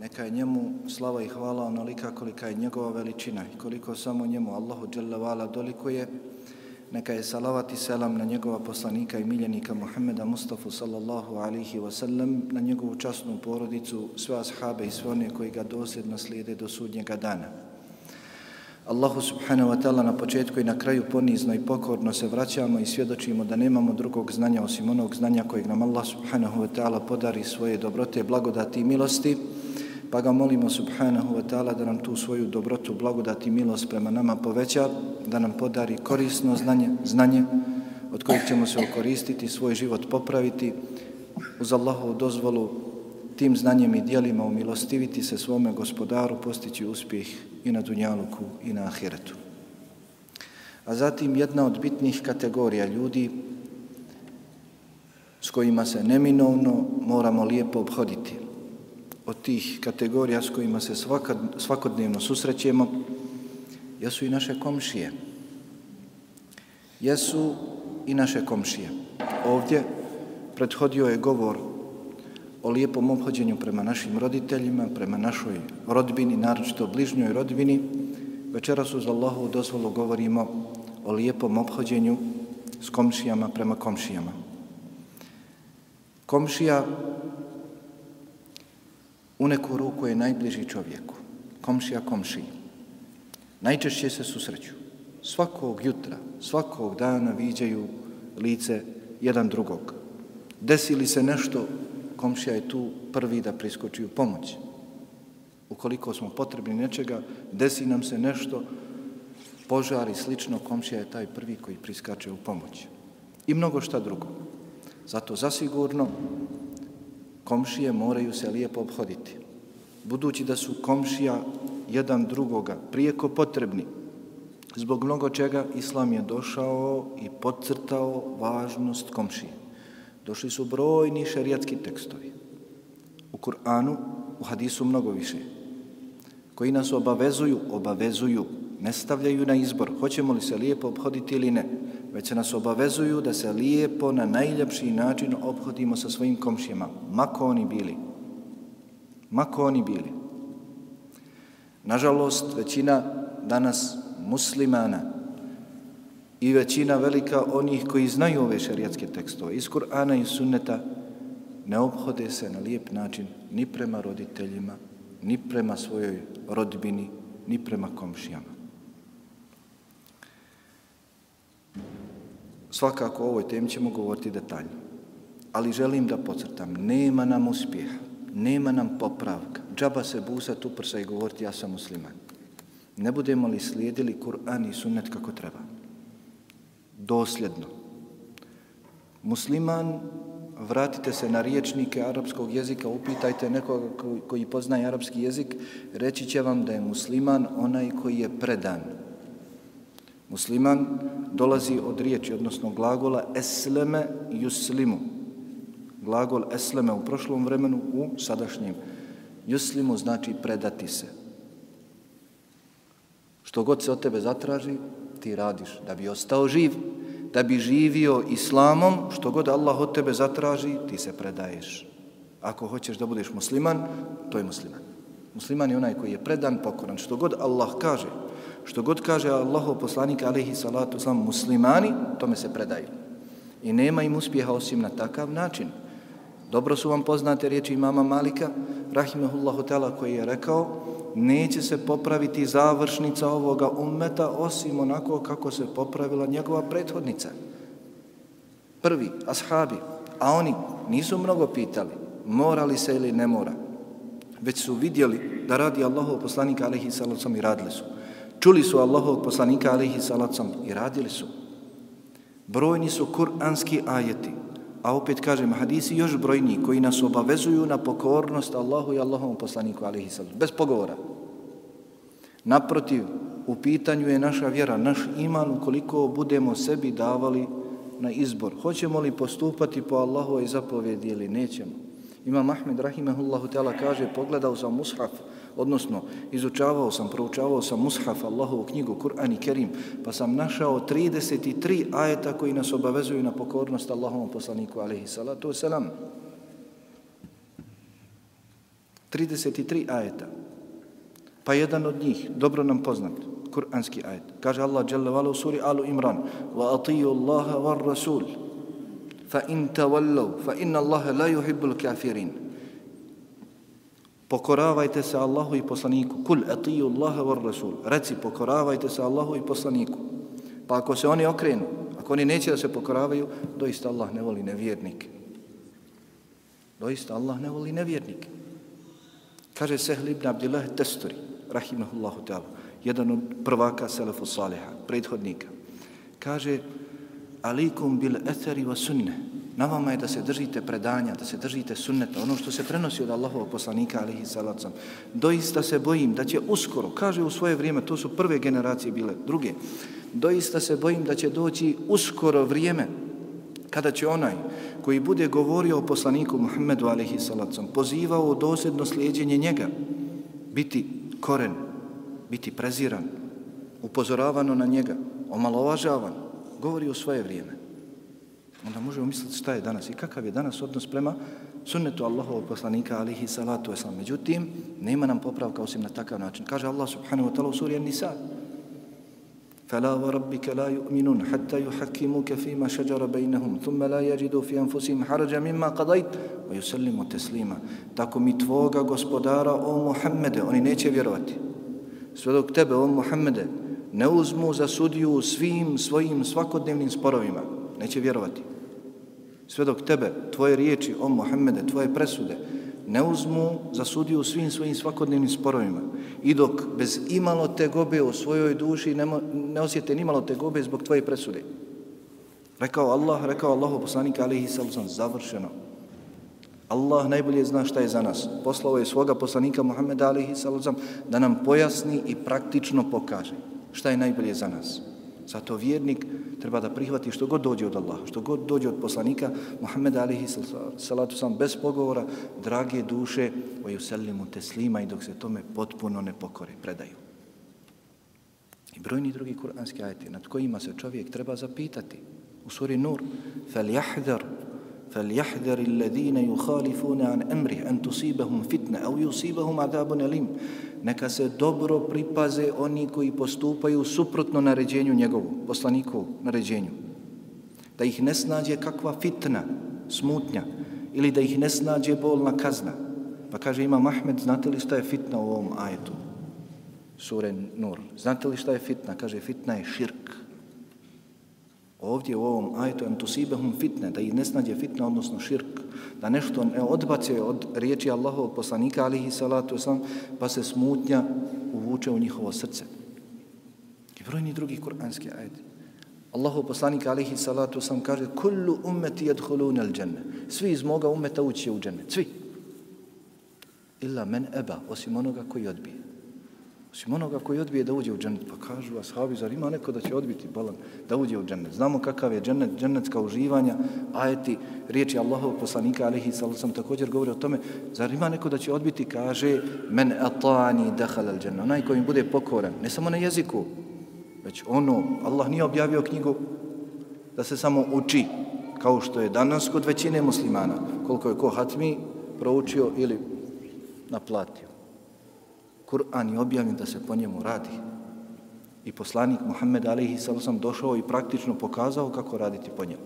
Neka je njemu slava i hvala onolika kolika je njegova veličina i koliko samo njemu Allahu dželle Vala dolikuje. Neka je salavat i selam na njegova poslanika i miljenika Muhammeda Mustafa sallallahu alihi wasallam, na njegovu časnu porodicu, sve ashabe i sve one koji ga dosljedno slijede do sudnjega dana. Allahu subhanahu wa ta'ala na početku i na kraju ponizno i pokorno se vraćamo i svjedočimo da nemamo drugog znanja osim onog znanja kojeg nam Allah subhanahu wa ta'ala podari svoje dobrote, blagodati i milosti, pa ga molimo subhanahu wa ta'ala da nam tu svoju dobrotu, blagodat i milost prema nama poveća, da nam podari korisno znanje, znanje od kojeg ćemo se okoristiti, svoj život popraviti, uz Allahovu dozvolu tim znanjem i dijelima umilostiviti se svome gospodaru, postići uspjeh i na dunjaluku i na ahiretu. A zatim jedna od bitnih kategorija ljudi s kojima se neminovno moramo lijepo obhoditi. Od tih kategorija s kojima se svakodnevno susrećemo jesu i naše komšije. Jesu i naše komšije. Ovdje prethodio je govor o lijepom obhođenju prema našim roditeljima, prema našoj rodbini, naročito bližnjoj rodbini. Večeras uz Allahovu dozvolu govorimo o lijepom obhođenju s komšijama prema komšijama. Komšija u neku ruku je najbliži čovjeku. Komšija komšiji. Najčešće se susreću. Svakog jutra, svakog dana viđaju lice jedan drugog. Desi li se nešto komšija je tu prvi da priskoči u pomoć. Ukoliko smo potrebni nečega, desi nam se nešto, požar i slično, komšija je taj prvi koji priskače u pomoć. I mnogo šta drugo. Zato zasigurno komšije moraju se lijepo obhoditi. Budući da su komšija jedan drugoga prijeko potrebni, zbog mnogo čega Islam je došao i podcrtao važnost komšije došli su brojni šerijatski tekstovi. U Kur'anu, u hadisu mnogo više, koji nas obavezuju, obavezuju, ne stavljaju na izbor, hoćemo li se lijepo obhoditi ili ne, već se nas obavezuju da se lijepo na najljepši način obhodimo sa svojim komšijama, mako oni bili. Mako oni bili. Nažalost, većina danas muslimana, i većina velika onih koji znaju ove šarijatske tekstove iz Kur'ana i Sunneta ne obhode se na lijep način ni prema roditeljima, ni prema svojoj rodbini, ni prema komšijama. Svakako o ovoj temi ćemo govoriti detaljno, ali želim da pocrtam, nema nam uspjeha, nema nam popravka, džaba se busat prsa i govoriti ja sam musliman. Ne budemo li slijedili Kur'an i Sunnet kako treba? dosljedno. Musliman, vratite se na riječnike arapskog jezika, upitajte nekoga koji poznaje arapski jezik, reći će vam da je musliman onaj koji je predan. Musliman dolazi od riječi, odnosno glagola esleme yuslimu. Glagol esleme u prošlom vremenu, u sadašnjem. Yuslimu znači predati se. Što god se od tebe zatraži, ti radiš da bi ostao živ, da bi živio islamom, što god Allah od tebe zatraži, ti se predaješ. Ako hoćeš da budeš musliman, to je musliman. Musliman je onaj koji je predan, pokoran. Što god Allah kaže, što god kaže Allahov poslanik, alaihi salatu sam, muslimani, tome se predaju. I nema im uspjeha osim na takav način. Dobro su vam poznate riječi imama Malika, rahimahullahu tela koji je rekao, neće se popraviti završnica ovoga ummeta osim onako kako se popravila njegova prethodnica. Prvi, ashabi, a oni nisu mnogo pitali, morali se ili ne mora, već su vidjeli da radi Allahov poslanika alaihi salacom i radili su. Čuli su Allahov poslanika alihi salacom i radili su. Brojni su kuranski ajeti, a opet kažem, hadisi još brojni koji nas obavezuju na pokornost Allahu i Allahovom poslaniku, alihi salacom, bez pogovora. Naprotiv, U pitanju je naša vjera, naš iman ukoliko budemo sebi davali na izbor. Hoćemo li postupati po Allahove zapovjedi ili nećemo? Imam Ahmed Rahimahullahu Teala kaže, pogledao sam mushaf, odnosno izučavao sam, proučavao sam mushaf Allahovu knjigu Kur'an i Kerim, pa sam našao 33 ajeta koji nas obavezuju na pokornost Allahovom poslaniku, alaihi salatu wasalam. 33 ajeta. Pa jedan od njih, dobro nam poznat, kuranski ajet. Kaže Allah dželle vala u suri Alu Imran wa atiju Allaha war Rasul fa in tawallu fa inna Allaha la yuhibbul kafirin. Pokoravajte se Allahu i poslaniku. Kul atiju Allaha var Rasul. Reci, pokoravajte se Allahu i poslaniku. Pa ako se oni okrenu, ako oni neće da se pokoravaju, doista Allah ne voli nevjernike. Doista Allah ne voli nevjernike. Kaže Sehl ibn Abdillah Testuri, rahimahullahu ta'ala, jedan od prvaka Selefu Saliha, prethodnika. Kaže, alikum bil etheri wa sunne. Na vama je da se držite predanja, da se držite sunneta, ono što se prenosi od Allahovog poslanika, alihi salacom. Doista se bojim da će uskoro, kaže u svoje vrijeme, to su prve generacije bile, druge, doista se bojim da će doći uskoro vrijeme kada će onaj koji bude govorio o poslaniku Muhammedu alihi salacom, pozivao u dosljedno slijedjenje njega, biti koren, biti preziran, upozoravano na njega, omalovažavan, govori u svoje vrijeme Onda možemo misliti šta je danas i kakav je danas odnos prema sunnetu Allahovog poslanika alihi salatu wasalam. Međutim, nema nam popravka osim na takav način. Kaže Allah subhanahu wa ta'la u suri An-Nisa, فلا وربك لا يؤمنون حتى يحكموك فيما شجر بينهم ثم لا يجدوا في أنفسهم حرجا مما قضيت ويسلموا تسليما tako mi tvoga gospodara o Muhammede oni neće vjerovati sve dok tebe o Muhammede ne uzmu za sudiju svim svojim svakodnevnim sporovima neće vjerovati sve dok tebe tvoje riječi o Mohamede, tvoje presude ne uzmu za sudiju svim svojim svakodnevnim sporovima i dok bez imalo te gobe u svojoj duši ne, ne osjete ni malo te gobe zbog tvoje presude. Rekao Allah, rekao Allahu poslanika alihi sallam, završeno. Allah najbolje zna šta je za nas. Poslao je svoga poslanika Muhammeda alihi sallam da nam pojasni i praktično pokaže šta je najbolje za nas. Zato vjernik treba da prihvati što god dođe od Allaha, što god dođe od poslanika Muhammeda alihi salatu sam bez pogovora, drage duše, oju selimu teslima i dok se tome potpuno ne pokore, predaju. I brojni drugi kuranski ajeti nad kojima se čovjek treba zapitati. U suri Nur, فَلْيَحْذَرْ فَلْيَحْذَرِ الَّذِينَ يُخَالِفُونَ عَنْ أَمْرِهِ أَنْ تُصِيبَهُمْ فِتْنَ أَوْ يُصِيبَهُمْ عَذَابٌ أَلِيمٌ neka se dobro pripaze oni koji postupaju suprotno naređenju njegovu, poslanikovu naređenju. Da ih ne snađe kakva fitna, smutnja, ili da ih ne snađe bolna kazna. Pa kaže ima Mahmed, znate li šta je fitna u ovom ajetu? Sure Nur. Znate li šta je fitna? Kaže, fitna je širk. Ovdje u ovom ajtu antusibehum fitne, da ih ne snađe fitna, odnosno širk, da nešto ne odbace od riječi Allahovog poslanika, alihi salatu wasalam, pa se smutnja uvuče u njihovo srce. I brojni drugi kuranski ajeti. Allahov poslanik, alihi salatu wasalam, kaže, kullu ummeti jedhulun al dženne. Svi iz moga umeta ući u dženne. Svi. Illa men eba, osim onoga koji odbije. Osim onoga koji odbije da uđe u džennet. Pa kažu ashabi, zar ima neko da će odbiti bolan da uđe u džennet? Znamo kakav je džennet, džennetska uživanja, ajeti, riječi Allahov poslanika, alihi sallam, također govori o tome, zar ima neko da će odbiti? Kaže, men atani dehal al džennet. Onaj koji bude pokoran, ne samo na jeziku, već ono, Allah nije objavio knjigu da se samo uči, kao što je danas kod većine muslimana, koliko je ko hatmi proučio ili naplatio. Kur'an je objavljen da se po njemu radi. I poslanik Muhammed alaihi sallam došao i praktično pokazao kako raditi po njemu.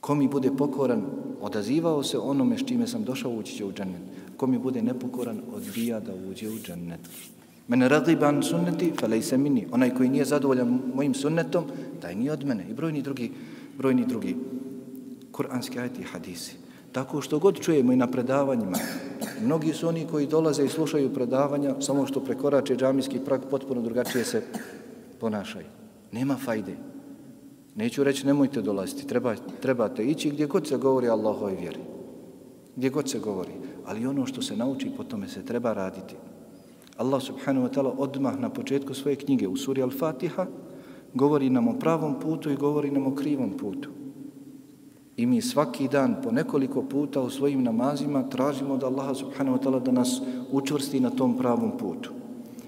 Ko mi bude pokoran, odazivao se onome s čime sam došao ući će u džennet. Ko mi bude nepokoran, odbija da uđe u džennet. Men radiban sunneti, falej se mini. Onaj koji nije zadovoljan mojim sunnetom, taj nije od mene. I brojni drugi, brojni drugi kuranski ajti i hadisi. Tako što god čujemo i na predavanjima, mnogi su oni koji dolaze i slušaju predavanja, samo što prekorače džamijski prag, potpuno drugačije se ponašaju. Nema fajde. Neću reći nemojte dolaziti, treba, trebate ići gdje god se govori Allahove vjeri. Gdje god se govori. Ali ono što se nauči, po tome se treba raditi. Allah subhanahu wa ta'ala odmah na početku svoje knjige u suri Al-Fatiha govori nam o pravom putu i govori nam o krivom putu. I mi svaki dan po nekoliko puta u svojim namazima tražimo da Allah subhanahu wa ta'ala da nas učvrsti na tom pravom putu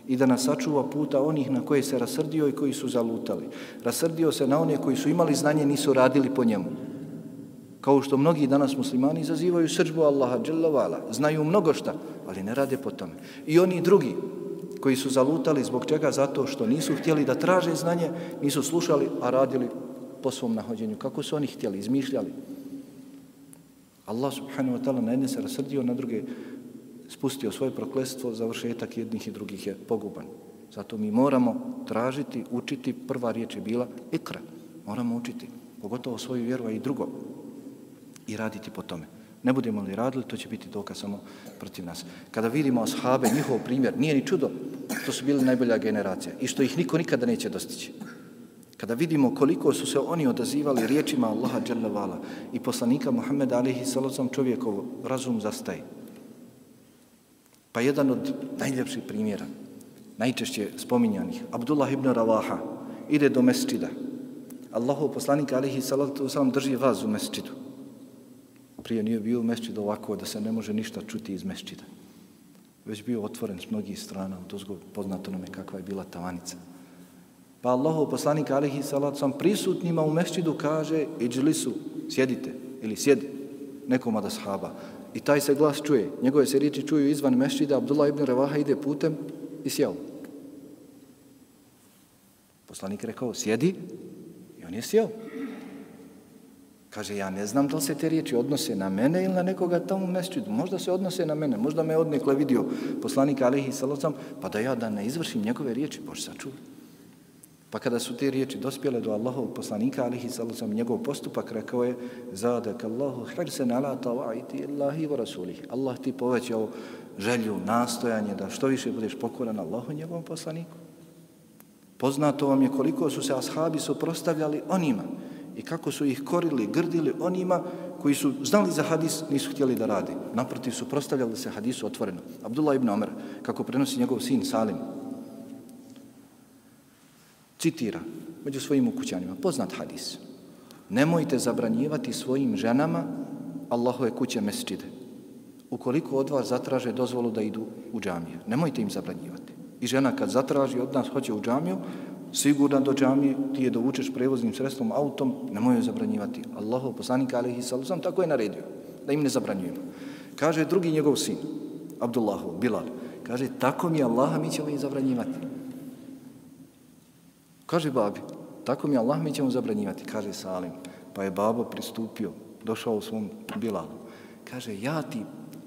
i da nas sačuva puta onih na koje se rasrdio i koji su zalutali. Rasrdio se na one koji su imali znanje nisu radili po njemu. Kao što mnogi danas muslimani izazivaju srđbu Allaha, dželavala, znaju mnogo šta, ali ne rade po tome. I oni drugi koji su zalutali zbog čega? Zato što nisu htjeli da traže znanje, nisu slušali, a radili po svom nahođenju. Kako su oni htjeli, izmišljali. Allah subhanahu wa ta'ala na jedne se rasrdio, na druge spustio svoje proklestvo, završetak jednih i drugih je poguban. Zato mi moramo tražiti, učiti, prva riječ je bila ikra. Moramo učiti, pogotovo svoju vjeru, a i drugo. I raditi po tome. Ne budemo li radili, to će biti dokaz samo protiv nas. Kada vidimo ashabe, njihov primjer, nije ni čudo što su bili najbolja generacija i što ih niko nikada neće dostići. Kada vidimo koliko su se oni odazivali riječima Allaha dželle i poslanika Muhammeda alihi sallam čovjekov razum zastaje. Pa jedan od najljepših primjera, najčešće spominjanih, Abdullah ibn Ravaha ide do mesčida. Allahov poslanik alihi salatu wasalam drži vaz u mesčidu. Prije nije bio mesčid ovako da se ne može ništa čuti iz mesčida. Već bio otvoren s mnogih strana, to zgo poznato nam je kakva je bila tavanica. Pa Allahov poslanik alihi salatu sam prisutnima u mešćidu kaže iđlisu, sjedite ili sjedi nekom od ashaba. I taj se glas čuje. Njegove se riječi čuju izvan mešćida. Abdullah ibn Revaha ide putem i sjeo. Poslanik rekao, sjedi. I on je sjeo. Kaže, ja ne znam da li se te riječi odnose na mene ili na nekoga tamo u mešćidu. Možda se odnose na mene. Možda me odnekle vidio poslanik Alihi Salocam, pa da ja da ne izvršim njegove riječi. Bože, sačuvaj. Pa kada su te riječi dospjele do Allahovog poslanika, alihi sallam, njegov postupak rekao je Zadak Allahu hirsen ala tawa'iti Allahi wa rasulih. Allah ti povećao želju, nastojanje da što više budeš pokoran Allahu njegovom poslaniku. Poznato vam je koliko su se ashabi suprostavljali onima i kako su ih korili, grdili onima koji su znali za hadis, nisu htjeli da radi. Naprotiv, suprostavljali se hadisu otvoreno. Abdullah ibn Omer, kako prenosi njegov sin Salim, citira među svojim ukućanima, poznat hadis. Nemojte zabranjivati svojim ženama Allahove kuće mesčide. Ukoliko od vas zatraže dozvolu da idu u džamiju, nemojte im zabranjivati. I žena kad zatraži od nas hoće u džamiju, sigurna do džamije, ti je dovučeš prevoznim sredstvom, autom, nemoj joj zabranjivati. Allahov poslanik alihi sallam tako je naredio, da im ne zabranjujemo. Kaže drugi njegov sin, Abdullahov, Bilal, kaže, tako mi Allaha mi ćemo im zabranjivati. Kaže babi, tako mi Allah mi ćemo zabranjivati, kaže Salim. Pa je babo pristupio, došao u svom bilalu. Kaže, ja ti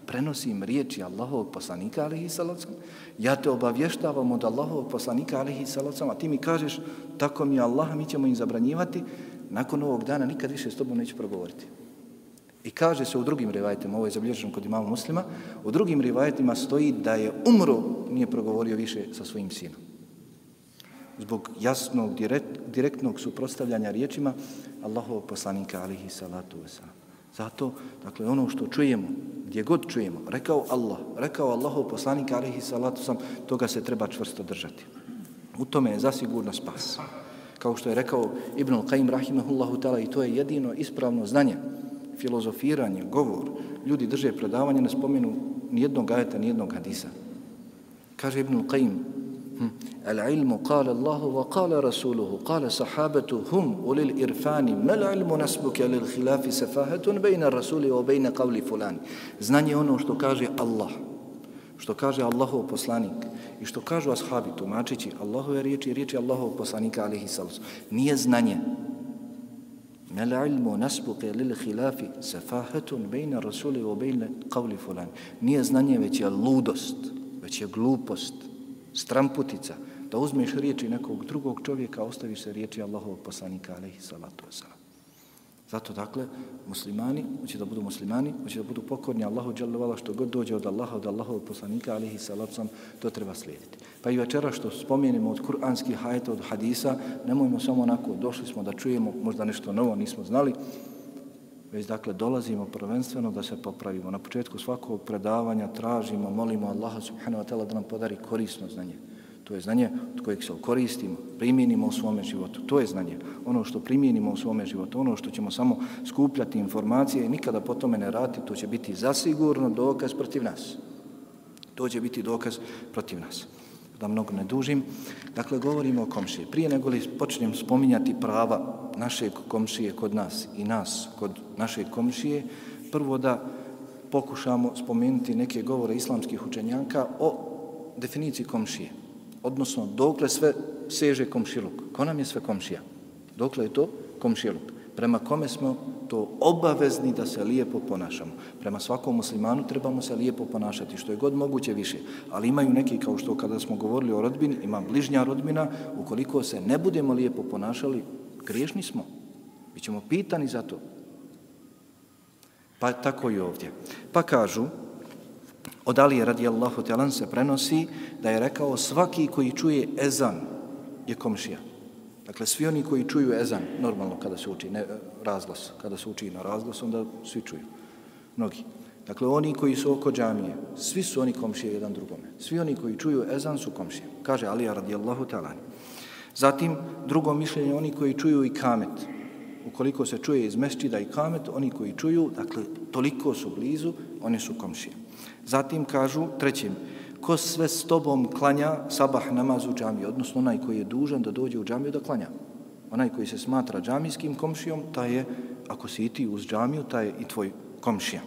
prenosim riječi Allahovog poslanika, alihi salacom, ja te obavještavam od Allahovog poslanika, alihi salacom, a ti mi kažeš, tako mi Allah, mi ćemo im zabranjivati, nakon ovog dana nikad više s tobom neću progovoriti. I kaže se u drugim rivajetima, ovo je zabilježeno kod imama muslima, u drugim rivajetima stoji da je umro, nije progovorio više sa svojim sinom zbog jasnog, direkt, direktnog suprostavljanja riječima Allahovog poslanika, alihi salatu wasalam. Zato, dakle, ono što čujemo, gdje god čujemo, rekao Allah, rekao Allahov poslanika, alihi salatu wasalam, toga se treba čvrsto držati. U tome je zasigurno spas. Kao što je rekao Ibn Al-Qaim, rahimahullahu ta'ala, i to je jedino ispravno znanje, filozofiranje, govor. Ljudi drže predavanje, ne spomenu nijednog ajeta, nijednog hadisa. Kaže Ibn Al-Qaim, العلم قال الله وقال رسوله قال صحابته هم أولي الإرفان ما العلم نسبك للخلاف سفاهة بين الرسول وبين قول فلان znanje ono što kaže Allah što kaže Allahov poslanik i što kažu ashabi tumačići Allahove riječi i riječi Allahovog poslanika alihi salus nije znanje ما العلم نسبك للخلاف سفاهة بين الرسول وبين قول فلان nije znanje već je ludost već je glupost stramputica, da uzmeš riječi nekog drugog čovjeka, ostaviš se riječi Allahovog poslanika, alaihi salatu wasalam. Zato, dakle, muslimani, hoće da budu muslimani, hoće da budu pokorni Allahu dželjavala, što god dođe od Allaha, od Allahovog poslanika, alaihi salatu wasalam, to treba slijediti. Pa i večera što spomenemo od kuranskih hajeta, od hadisa, nemojmo samo onako, došli smo da čujemo možda nešto novo, nismo znali, već dakle dolazimo prvenstveno da se popravimo. Na početku svakog predavanja tražimo, molimo Allaha subhanahu wa ta'ala da nam podari korisno znanje. To je znanje od kojeg se koristimo, primjenimo u svome životu. To je znanje. Ono što primjenimo u svome životu, ono što ćemo samo skupljati informacije i nikada po tome ne raditi, to će biti zasigurno dokaz protiv nas. To će biti dokaz protiv nas. Da mnogo ne dužim. Dakle, govorimo o komšiji. Prije nego li počnem spominjati prava našeg komšije kod nas i nas kod našeg komšije, prvo da pokušamo spomenuti neke govore islamskih učenjaka o definiciji komšije odnosno dokle sve seže komšiluk. Ko nam je sve komšija? Dokle je to komšiluk? Prema kome smo to obavezni da se lijepo ponašamo. Prema svakom muslimanu trebamo se lijepo ponašati, što je god moguće više. Ali imaju neki, kao što kada smo govorili o rodbini, ima bližnja rodbina, ukoliko se ne budemo lijepo ponašali, griješni smo. Bićemo pitani za to. Pa tako i ovdje. Pa kažu, Od Alije radijallahu talan se prenosi da je rekao svaki koji čuje ezan je komšija. Dakle, svi oni koji čuju ezan, normalno kada se uči ne, razglas, kada se uči na razglas, onda svi čuju. Mnogi. Dakle, oni koji su oko džamije, svi su oni komšije jedan drugome. Svi oni koji čuju ezan su komšije. Kaže Alija radijallahu ta'ala. Zatim, drugo mišljenje, oni koji čuju i kamet. Ukoliko se čuje iz mešćida i kamet, oni koji čuju, dakle, toliko su blizu, oni su komšije. Zatim kažu trećim, ko sve s tobom klanja sabah namaz u džamiji, odnosno onaj koji je dužan da dođe u džamiju da klanja. Onaj koji se smatra džamijskim komšijom, taj je, ako si i ti uz džamiju, taj je i tvoj komšija.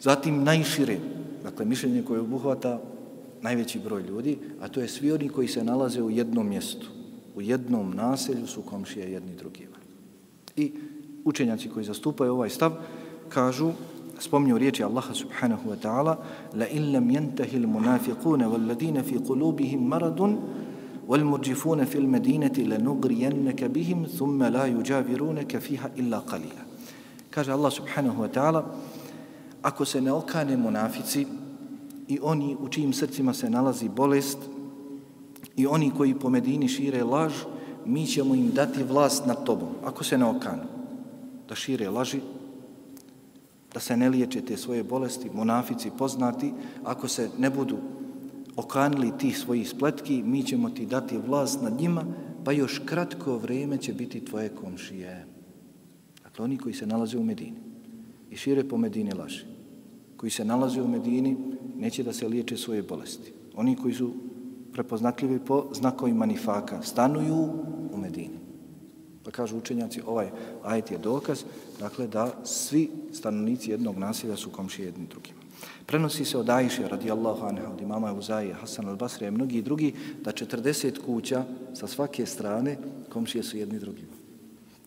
Zatim najšire, dakle mišljenje koje obuhvata najveći broj ljudi, a to je svi oni koji se nalaze u jednom mjestu, u jednom naselju su komšije jedni drugima. I učenjaci koji zastupaju ovaj stav kažu spominju riječi Allaha subhanahu wa ta'ala la in lam yantahi al-munafiqun wal ladina fi qulubihim maradun wal murjifun fi al-madinati lanughriyannaka bihim thumma la yujawirunaka fiha illa qalila. Kaže Allah subhanahu wa ta'ala ako se ne okane munafici i oni u čijim srcima se nalazi bolest i oni koji po Medini šire laž mi ćemo im dati vlast nad tobom ako se ne okanu. Da šire laži da se ne liječe te svoje bolesti, monafici poznati, ako se ne budu okanili tih svojih spletki, mi ćemo ti dati vlast nad njima, pa još kratko vrijeme će biti tvoje komšije. Dakle, oni koji se nalaze u Medini i šire po Medini laži, koji se nalaze u Medini, neće da se liječe svoje bolesti. Oni koji su prepoznatljivi po znakovima nifaka, stanuju. Pa kažu učenjaci, ovaj ajet je dokaz, dakle, da svi stanovnici jednog nasilja su komšije jedni drugima. Prenosi se od Ajše, radijallahu anha, od imama Uzaije, Hasan al-Basrija i mnogi drugi, da 40 kuća sa svake strane komšije su jedni drugima.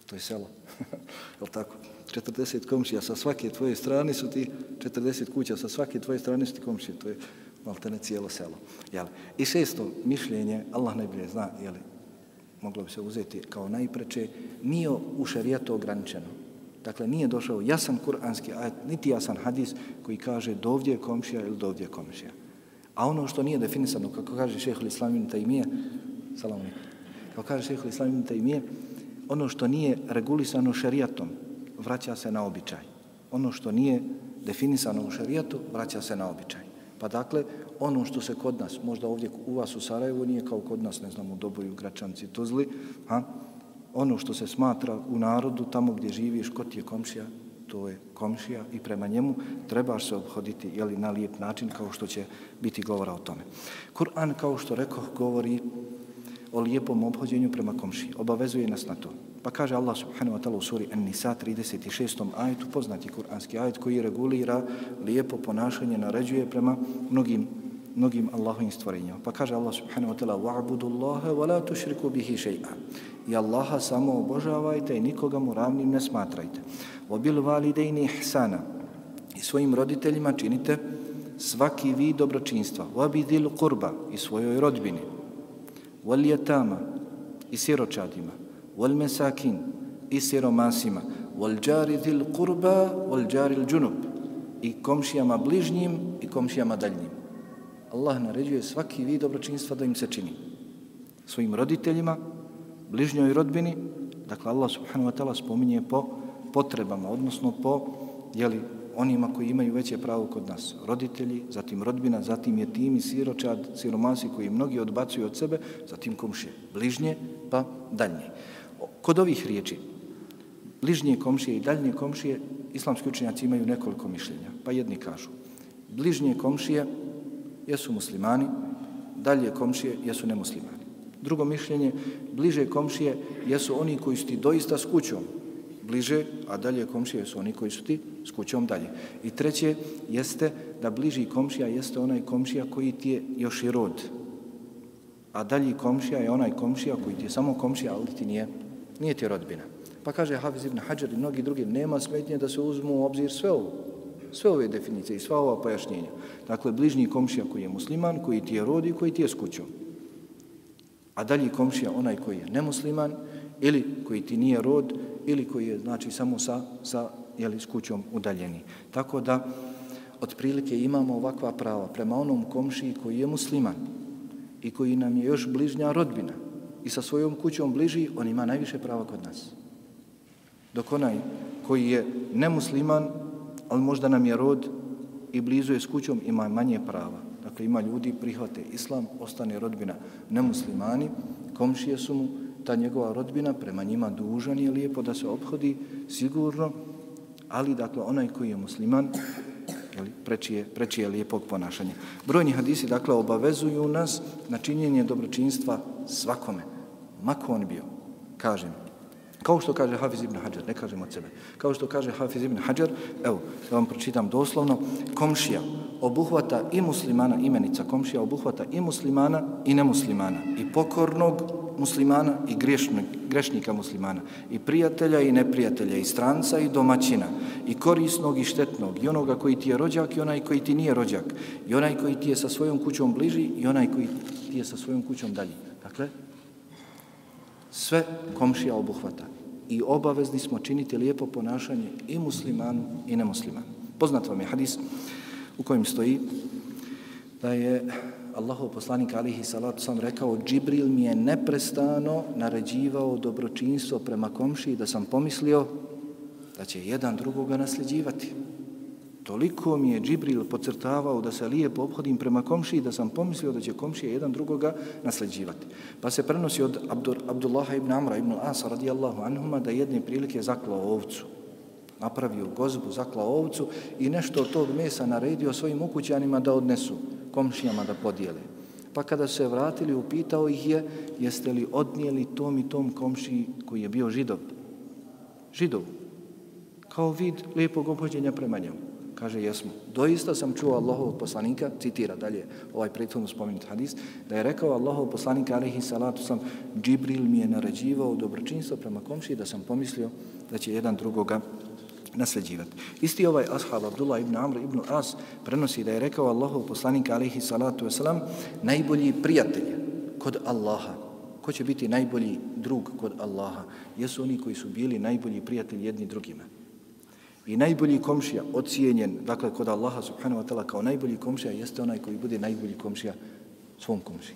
To je selo. je tako? 40 komšija sa svake tvoje strane su ti 40 kuća sa svake tvoje strane su ti komšije. To je malte ne cijelo selo. Jel? I šesto mišljenje, Allah najbolje zna, jeli, moglo bi se uzeti kao najpreče, nije u šarijetu ograničeno. Dakle, nije došao jasan kuranski ajet, niti jasan hadis koji kaže dovdje je komšija ili dovdje je komšija. A ono što nije definisano, kako kaže šehol Islamin Tajmije, salam kako kaže šehol Islamin Tajmije, ono što nije regulisano šarijatom, vraća se na običaj. Ono što nije definisano u šarijatu, vraća se na običaj. Pa dakle, ono što se kod nas, možda ovdje u vas u Sarajevu nije kao kod nas, ne znam, u Doboju, Gračanci, Tuzli, a ono što se smatra u narodu, tamo gdje živiš, ko ti je komšija, to je komšija i prema njemu trebaš se obhoditi jeli, na lijep način kao što će biti govora o tome. Kur'an, kao što rekao, govori o lijepom obhođenju prema komšiji. Obavezuje nas na to. Pa kaže Allah subhanahu wa ta'ala u suri An-Nisa 36. ajetu, poznati kuranski ajet koji regulira lijepo ponašanje, naređuje prema mnogim mnogim Allahovim stvorenjima. Pa kaže Allah subhanahu wa ta'ala wa'budu Allaha wa la tushriku bihi shay'a. I Allaha samo obožavajte i nikoga mu ravnim ne smatrajte. Wa bil walidaini ihsana. I svojim roditeljima činite svaki vid dobročinstva. Wa bidil qurba i svojoj rodbini. Wal yatama i siročadima. Wal masakin i siromasima. Wal jari dhil qurba wal. I komšijama bližnjim i komšijama daljnjim. Allah naređuje svaki vid dobročinstva da im se čini. Svojim roditeljima, bližnjoj rodbini, dakle Allah subhanahu wa ta'ala spominje po potrebama, odnosno po jeli, onima koji imaju veće pravo kod nas. Roditelji, zatim rodbina, zatim je tim i siročad, siromasi koji mnogi odbacuju od sebe, zatim komšije, bližnje pa daljnje. Kod ovih riječi, bližnje komšije i daljnje komšije, islamski učenjaci imaju nekoliko mišljenja. Pa jedni kažu, bližnje komšije jesu muslimani, dalje komšije jesu nemuslimani. Drugo mišljenje, bliže komšije jesu oni koji su ti doista s kućom, bliže, a dalje komšije su oni koji su ti s kućom dalje. I treće jeste da bliži komšija jeste onaj komšija koji ti je još i rod. A dalji komšija je onaj komšija koji ti je samo komšija, ali ti nije, nije ti rodbina. Pa kaže Hafiz ibn Hajar i mnogi drugi, nema smetnje da se uzmu u obzir sve ovo. Sve ove definicije i sva ova pojašnjenja. Dakle, bližnji komšija koji je musliman, koji ti je rodi, koji ti je s kućom. A dalji komšija onaj koji je nemusliman ili koji ti nije rod ili koji je znači samo sa, sa jeli, s kućom udaljeni. Tako da, otprilike imamo ovakva prava prema onom komšiji koji je musliman i koji nam je još bližnja rodbina i sa svojom kućom bliži, on ima najviše prava kod nas. Dok onaj koji je nemusliman, ali možda nam je rod i blizu je s kućom, ima manje prava. Dakle, ima ljudi, prihvate islam, ostane rodbina nemuslimani, komšije su mu, ta njegova rodbina prema njima dužan je lijepo da se obhodi sigurno, ali dakle onaj koji je musliman jeli, prečije, prečije lijepog ponašanja. Brojni hadisi dakle obavezuju nas na činjenje dobročinstva svakome, mako on bio, kažem, Kao što kaže Hafiz ibn Hajar, ne kažem od sebe. Kao što kaže Hafiz ibn Hajar, evo, da vam pročitam doslovno, komšija obuhvata i muslimana, imenica komšija obuhvata i muslimana i nemuslimana, i pokornog muslimana i grešnog, grešnika muslimana, i prijatelja i neprijatelja, i stranca i domaćina, i korisnog i štetnog, i onoga koji ti je rođak i onaj koji ti nije rođak, i onaj koji ti je sa svojom kućom bliži i onaj koji ti je sa svojom kućom dalji. Dakle, sve komšija obuhvata i obavezni smo činiti lijepo ponašanje i muslimanu i nemuslimanu. Poznat vam je hadis u kojem stoji da je Allahov poslanik alihi salatu sam rekao Džibril mi je neprestano naređivao dobročinstvo prema komšiji da sam pomislio da će jedan drugoga nasljeđivati. Toliko mi je Džibril pocrtavao da se lijepo obhodim prema komšiji da sam pomislio da će komšije jedan drugoga nasljeđivati. Pa se prenosi od Abdur, Abdullaha ibn Amra ibn Asa radijallahu anhuma da jedne prilike zaklao ovcu. Napravio gozbu, zaklao ovcu i nešto od tog mesa naredio svojim ukućanima da odnesu komšijama da podijele. Pa kada se vratili, upitao ih je jeste li odnijeli tom i tom komšiji koji je bio židov. Židov. Kao vid lijepog obhođenja prema njemu. Kaže, jesmo. Doista sam čuo Allahovog poslanika, citira dalje ovaj prethodno spomenut hadis, da je rekao Allahov poslanika, alihi salatu sam, Džibril mi je naređivao dobročinstvo prema komšiji, da sam pomislio da će jedan drugoga nasljeđivati. Isti ovaj ashab, Abdullah ibn Amr ibn As, prenosi da je rekao Allahov poslanika, alihi salatu wasalam, najbolji prijatelj kod Allaha. Ko će biti najbolji drug kod Allaha? Jesu oni koji su bili najbolji prijatelji jedni drugima. I najbolji komšija, ocijenjen, dakle, kod Allaha subhanahu wa ta'ala, kao najbolji komšija, jeste onaj koji bude najbolji komšija svom komšiji.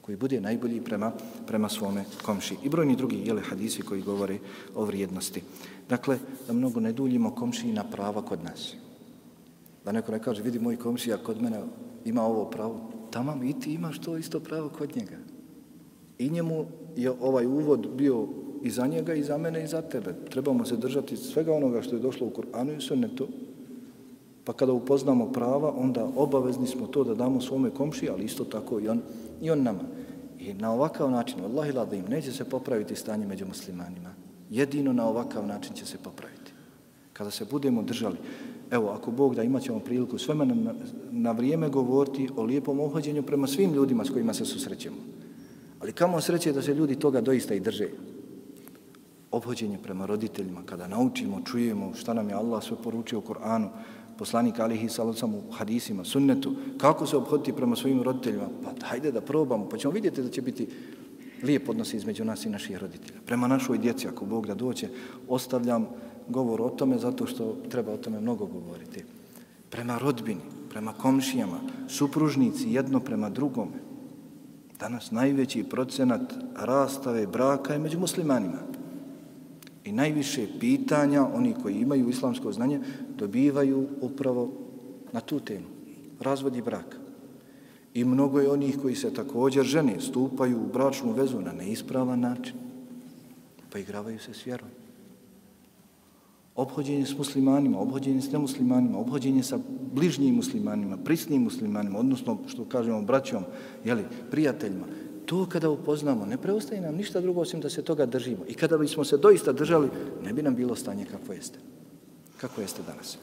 Koji bude najbolji prema, prema svome komšiji. I brojni drugi jele hadisi koji govore o vrijednosti. Dakle, da mnogo ne duljimo komšiji na prava kod nas. Da neko ne kaže, vidi moj komšija kod mene ima ovo pravo. Tamam, i ti imaš to isto pravo kod njega. I njemu je ovaj uvod bio i za njega i za mene i za tebe. Trebamo se držati svega onoga što je došlo u Kur'anu i sunnetu. Pa kada upoznamo prava, onda obavezni smo to da damo svome komši, ali isto tako i on, i on nama. I na ovakav način, Allah ila im neće se popraviti stanje među muslimanima. Jedino na ovakav način će se popraviti. Kada se budemo držali, evo, ako Bog da imat ćemo priliku sve na, na vrijeme govoriti o lijepom uhođenju prema svim ljudima s kojima se susrećemo. Ali kamo sreće da se ljudi toga doista i drže obhođenje prema roditeljima, kada naučimo, čujemo šta nam je Allah sve poručio u Koranu, poslanik alihi salacom u hadisima, sunnetu, kako se obhoditi prema svojim roditeljima, pa hajde da probamo, pa ćemo vidjeti da će biti lijep odnos između nas i naših roditelja. Prema našoj djeci, ako Bog da doće, ostavljam govor o tome zato što treba o tome mnogo govoriti. Prema rodbini, prema komšijama, supružnici jedno prema drugome. Danas najveći procenat rastave braka je među muslimanima. I najviše pitanja, oni koji imaju islamsko znanje, dobivaju upravo na tu temu. Razvod i brak. I mnogo je onih koji se također žene, stupaju u bračnu vezu na neispravan način. Pa igravaju se s vjerom. Obhođenje s muslimanima, obhođenje s nemuslimanima, obhođenje sa bližnjim muslimanima, prisnim muslimanima, odnosno, što kažemo, braćom, jeli, prijateljima, to kada upoznamo, ne preostaje nam ništa drugo osim da se toga držimo. I kada bismo se doista držali, ne bi nam bilo stanje kako jeste. Kako jeste danas.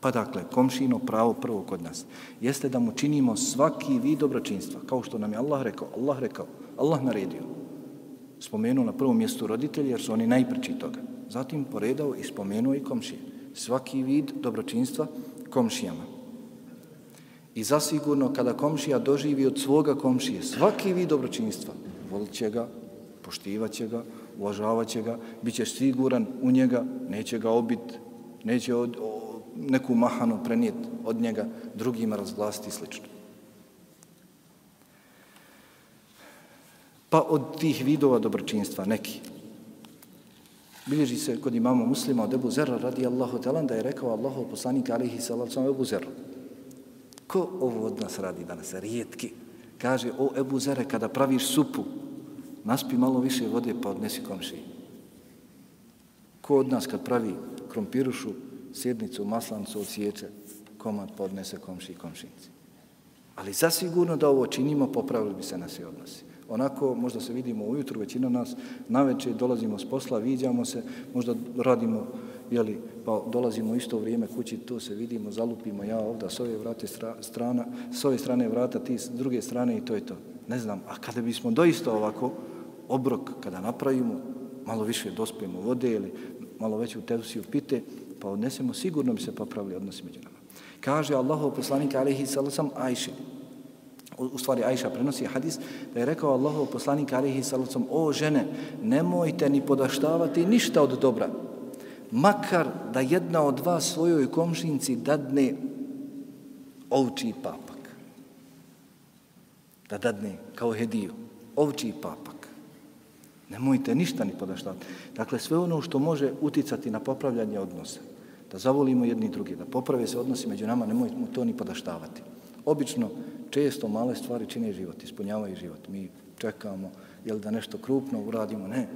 Pa dakle, komšino pravo prvo kod nas jeste da mu činimo svaki vid dobročinstva, kao što nam je Allah rekao, Allah rekao, Allah naredio. Spomenuo na prvom mjestu roditelji jer su oni najpreći toga. Zatim poredao i spomenuo i komšije. Svaki vid dobročinstva komšijama. I zasigurno kada komšija doživi od svoga komšije svaki vid dobročinstva, volit će ga, poštivat će ga, uvažavat će ga, bit će siguran u njega, neće ga obit, neće od, o, neku mahanu prenijeti od njega, drugima razglasiti i sl. Pa od tih vidova dobročinstva neki. Bilježi se kod imamo muslima od Ebu Zerra radi Allahu talan da je rekao Allahu poslanika alihi sallam Ebu Zerra. Ko ovo od nas radi danas? Rijetki. Kaže, o Ebu Zere, kada praviš supu, naspi malo više vode pa odnesi komši. Ko od nas kad pravi krompirušu, sjednicu, maslancu od komad pa odnese komši i komšinci. Ali zasigurno da ovo činimo, popravili bi se na sve odnosi. Onako, možda se vidimo ujutru, većina nas, na večer dolazimo s posla, viđamo se, možda radimo jeli, pa dolazimo isto vrijeme kući, to se vidimo, zalupimo ja ovda s ove vrate strana, s ove strane vrata, ti s druge strane i to je to. Ne znam, a kada bismo doista ovako obrok, kada napravimo, malo više dospijemo vode ili malo veću tevsiju pite, pa odnesemo, sigurno bi se popravili odnosi među nama. Kaže Allahov poslanik alaihi sallam Ajši, u stvari Ajša prenosi hadis, da je rekao Allahov poslanik alaihi sallam, o žene, nemojte ni podaštavati ništa od dobra, makar da jedna od vas svojoj komšinci dadne ovči papak. Da dadne kao hediju ovči papak. Nemojte ništa ni podaštati. Dakle, sve ono što može uticati na popravljanje odnosa, da zavolimo jedni drugi, da poprave se odnosi među nama, nemojmo to ni podaštavati. Obično, često male stvari čine život, ispunjavaju život. Mi čekamo, jel da nešto krupno uradimo, ne.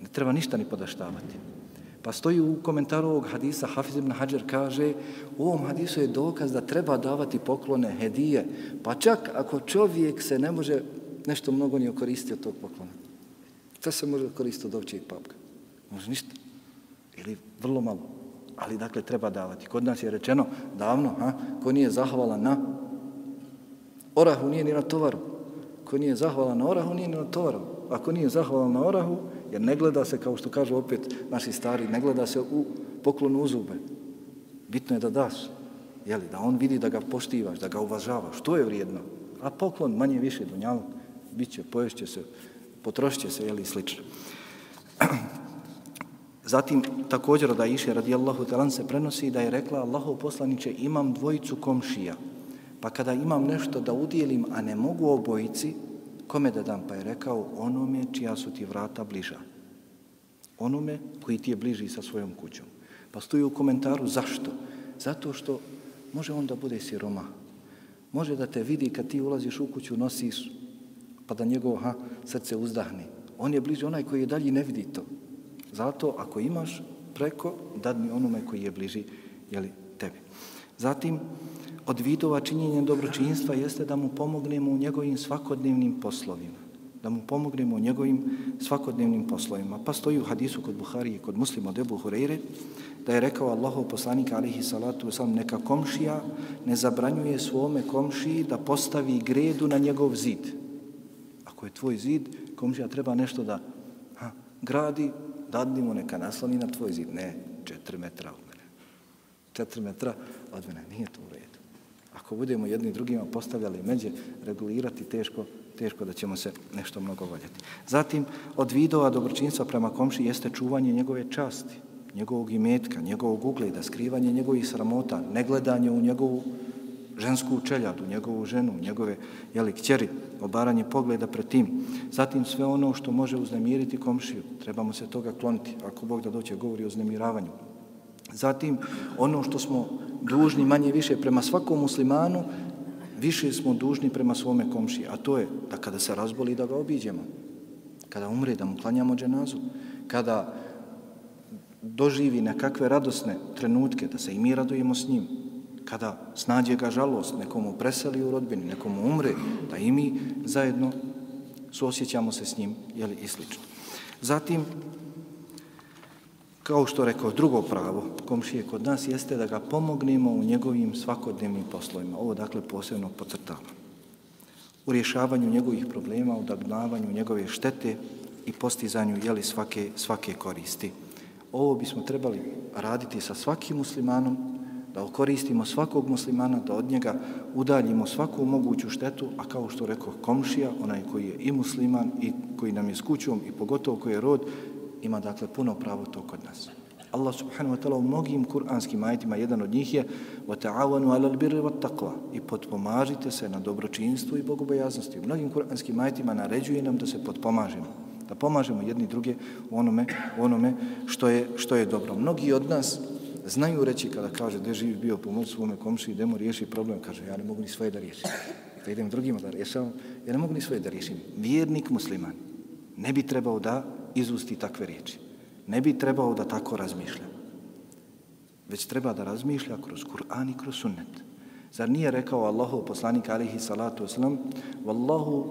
Ne treba ništa ni podaštavati. Pa stoji u komentaru ovog hadisa, Hafiz ibn Hajar kaže, u ovom hadisu je dokaz da treba davati poklone hedije, pa čak ako čovjek se ne može nešto mnogo ni okoristiti od tog poklona. Šta se može koristiti od ovčijeg papka? Može ništa. Ili vrlo malo. Ali dakle treba davati. Kod nas je rečeno davno, ha, ko nije zahvalan na orahu, nije ni na tovaru. Ko nije zahvalan na orahu, nije ni na tovaru. Ako nije zahvalan na orahu, Jer ne gleda se, kao što kažu opet naši stari, ne gleda se u poklonu uzube. Bitno je da daš, jeli, da on vidi da ga poštivaš, da ga uvažavaš. To je vrijedno. A poklon manje više dunjalu, bit će, poješće se, potrošće se, jeli, slično. Zatim, također da iše radijallahu talan se prenosi da je rekla Allahov poslaniće imam dvojicu komšija, pa kada imam nešto da udijelim, a ne mogu obojici, Kome da dam? Pa je rekao onome čija su ti vrata bliža. Onome koji ti je bliži sa svojom kućom. Pa stoji u komentaru zašto? Zato što može on da bude siroma. Može da te vidi kad ti ulaziš u kuću, nosiš, pa da njegovo ha, srce uzdahne. On je bliži onaj koji je dalji ne vidi to. Zato ako imaš preko, dadni onome koji je bliži jeli, tebi. Zatim, od vidova činjenja dobročinstva jeste da mu pomognemo u njegovim svakodnevnim poslovima. Da mu pomognemo u njegovim svakodnevnim poslovima. Pa stoji u hadisu kod Buhari i kod muslima od Ebu Hureyre da je rekao Allahov poslanik alihi salatu wasalam neka komšija ne zabranjuje svome komšiji da postavi gredu na njegov zid. Ako je tvoj zid, komšija treba nešto da ha, gradi, dadni mu neka nasloni na tvoj zid. Ne, četiri metra od mene. Četiri metra od mene. Nije to u ako budemo jedni drugima postavljali međe, regulirati teško, teško da ćemo se nešto mnogo voljeti. Zatim, od vidova dobročinstva prema komši jeste čuvanje njegove časti, njegovog imetka, njegovog ugleda, skrivanje njegovih sramota, negledanje u njegovu žensku čeljadu, njegovu ženu, njegove jeli, kćeri, obaranje pogleda pred tim. Zatim sve ono što može uznemiriti komšiju, trebamo se toga kloniti, ako Bog da doće govori o uznemiravanju. Zatim ono što smo dužni manje više prema svakom muslimanu, više smo dužni prema svome komšiji, a to je da kada se razboli da ga obiđemo, kada umre da mu klanjamo dženazu, kada doživi nekakve radosne trenutke, da se i mi radujemo s njim, kada snađe ga žalost, nekomu preseli u rodbini, nekomu umre, da i mi zajedno suosjećamo se s njim, jeli i slično. Zatim, kao što rekao, drugo pravo komšije kod nas jeste da ga pomognemo u njegovim svakodnevnim poslovima. Ovo dakle posebno pocrtava. U rješavanju njegovih problema, u dagnavanju njegove štete i postizanju jeli, svake, svake koristi. Ovo bismo trebali raditi sa svakim muslimanom, da koristimo svakog muslimana, da od njega udaljimo svaku moguću štetu, a kao što rekao komšija, onaj koji je i musliman i koji nam je s kućom i pogotovo koji je rod, ima dakle puno pravo to kod nas. Allah subhanahu wa ta'ala u mnogim kuranskim ajitima, jedan od njih je وَتَعَوَنُوا عَلَى الْبِرِّ وَتَّقْوَا i potpomažite se na dobročinstvu i bogobojaznosti. U mnogim kuranskim ajitima naređuje nam da se potpomažemo, da pomažemo jedni druge u onome, u onome što, je, što je dobro. Mnogi od nas znaju reći kada kaže da živi bio pomoć svome komši, idemo riješi problem, kaže ja ne mogu ni svoje da riješim. Da idem drugima da rješavam, ja ne mogu ni svoje da riješim. Vjernik musliman ne bi trebao da izusti takve riječi. Ne bi trebao da tako razmišlja. Već treba da razmišlja kroz Kur'an i kroz sunnet. Zar nije rekao Allahu poslanik alihi salatu wasalam Wallahu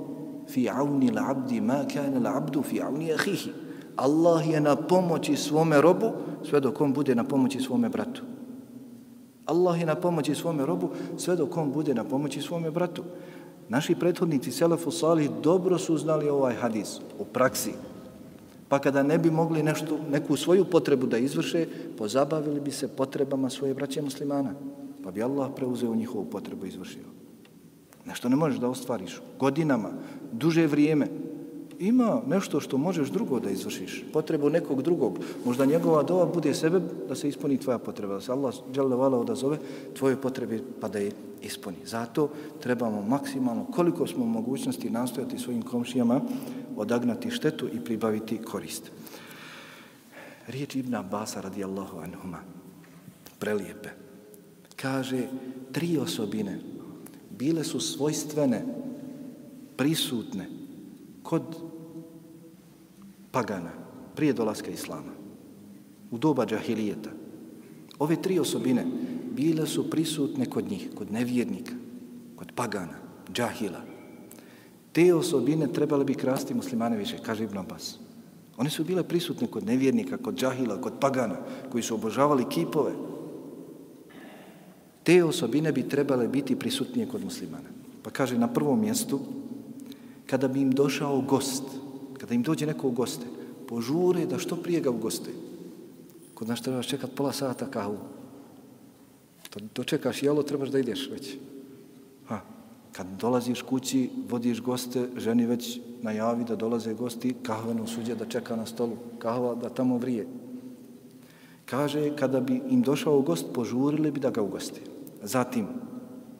fi avni l'abdi ma kane l'abdu fi avni ahihi. Allah je na pomoći svome robu sve dok on bude na pomoći svome bratu. Allah je na pomoći svome robu sve dok on bude na pomoći svome bratu. Naši prethodnici Selefu Salih dobro su znali ovaj hadis u praksi. Pa kada ne bi mogli nešto, neku svoju potrebu da izvrše, pozabavili bi se potrebama svoje braće muslimana. Pa bi Allah preuzeo njihovu potrebu i izvršio. Nešto ne možeš da ostvariš godinama, duže vrijeme. Ima nešto što možeš drugo da izvršiš, potrebu nekog drugog. Možda njegova dova bude sebe da se ispuni tvoja potreba, da se Allah žele vala odazove tvoje potrebe pa da je ispuni. Zato trebamo maksimalno, koliko smo mogućnosti nastojati svojim komšijama, odagnati štetu i pribaviti korist. Riječ Ibn Abasa radijallahu anhuma, prelijepe, kaže tri osobine bile su svojstvene, prisutne kod pagana prije dolaska Islama, u doba džahilijeta. Ove tri osobine bile su prisutne kod njih, kod nevjernika, kod pagana, džahila, Te osobine trebale bi krasti muslimane više, kaže Ibn Abbas. One su bile prisutne kod nevjernika, kod džahila, kod pagana, koji su obožavali kipove. Te osobine bi trebale biti prisutnije kod muslimana. Pa kaže na prvom mjestu, kada bi im došao gost, kada im dođe neko u goste, požure da što prije ga u goste. Kod nas trebaš čekat pola sata kahu. To, to čekaš jelo, trebaš da ideš već. Ha, Kad dolaziš kući, vodiš goste, ženi već najavi da dolaze gosti, kahvenu suđe da čeka na stolu, kahva da tamo vrije. Kaže, kada bi im došao gost, požurili bi da ga ugosti. Zatim,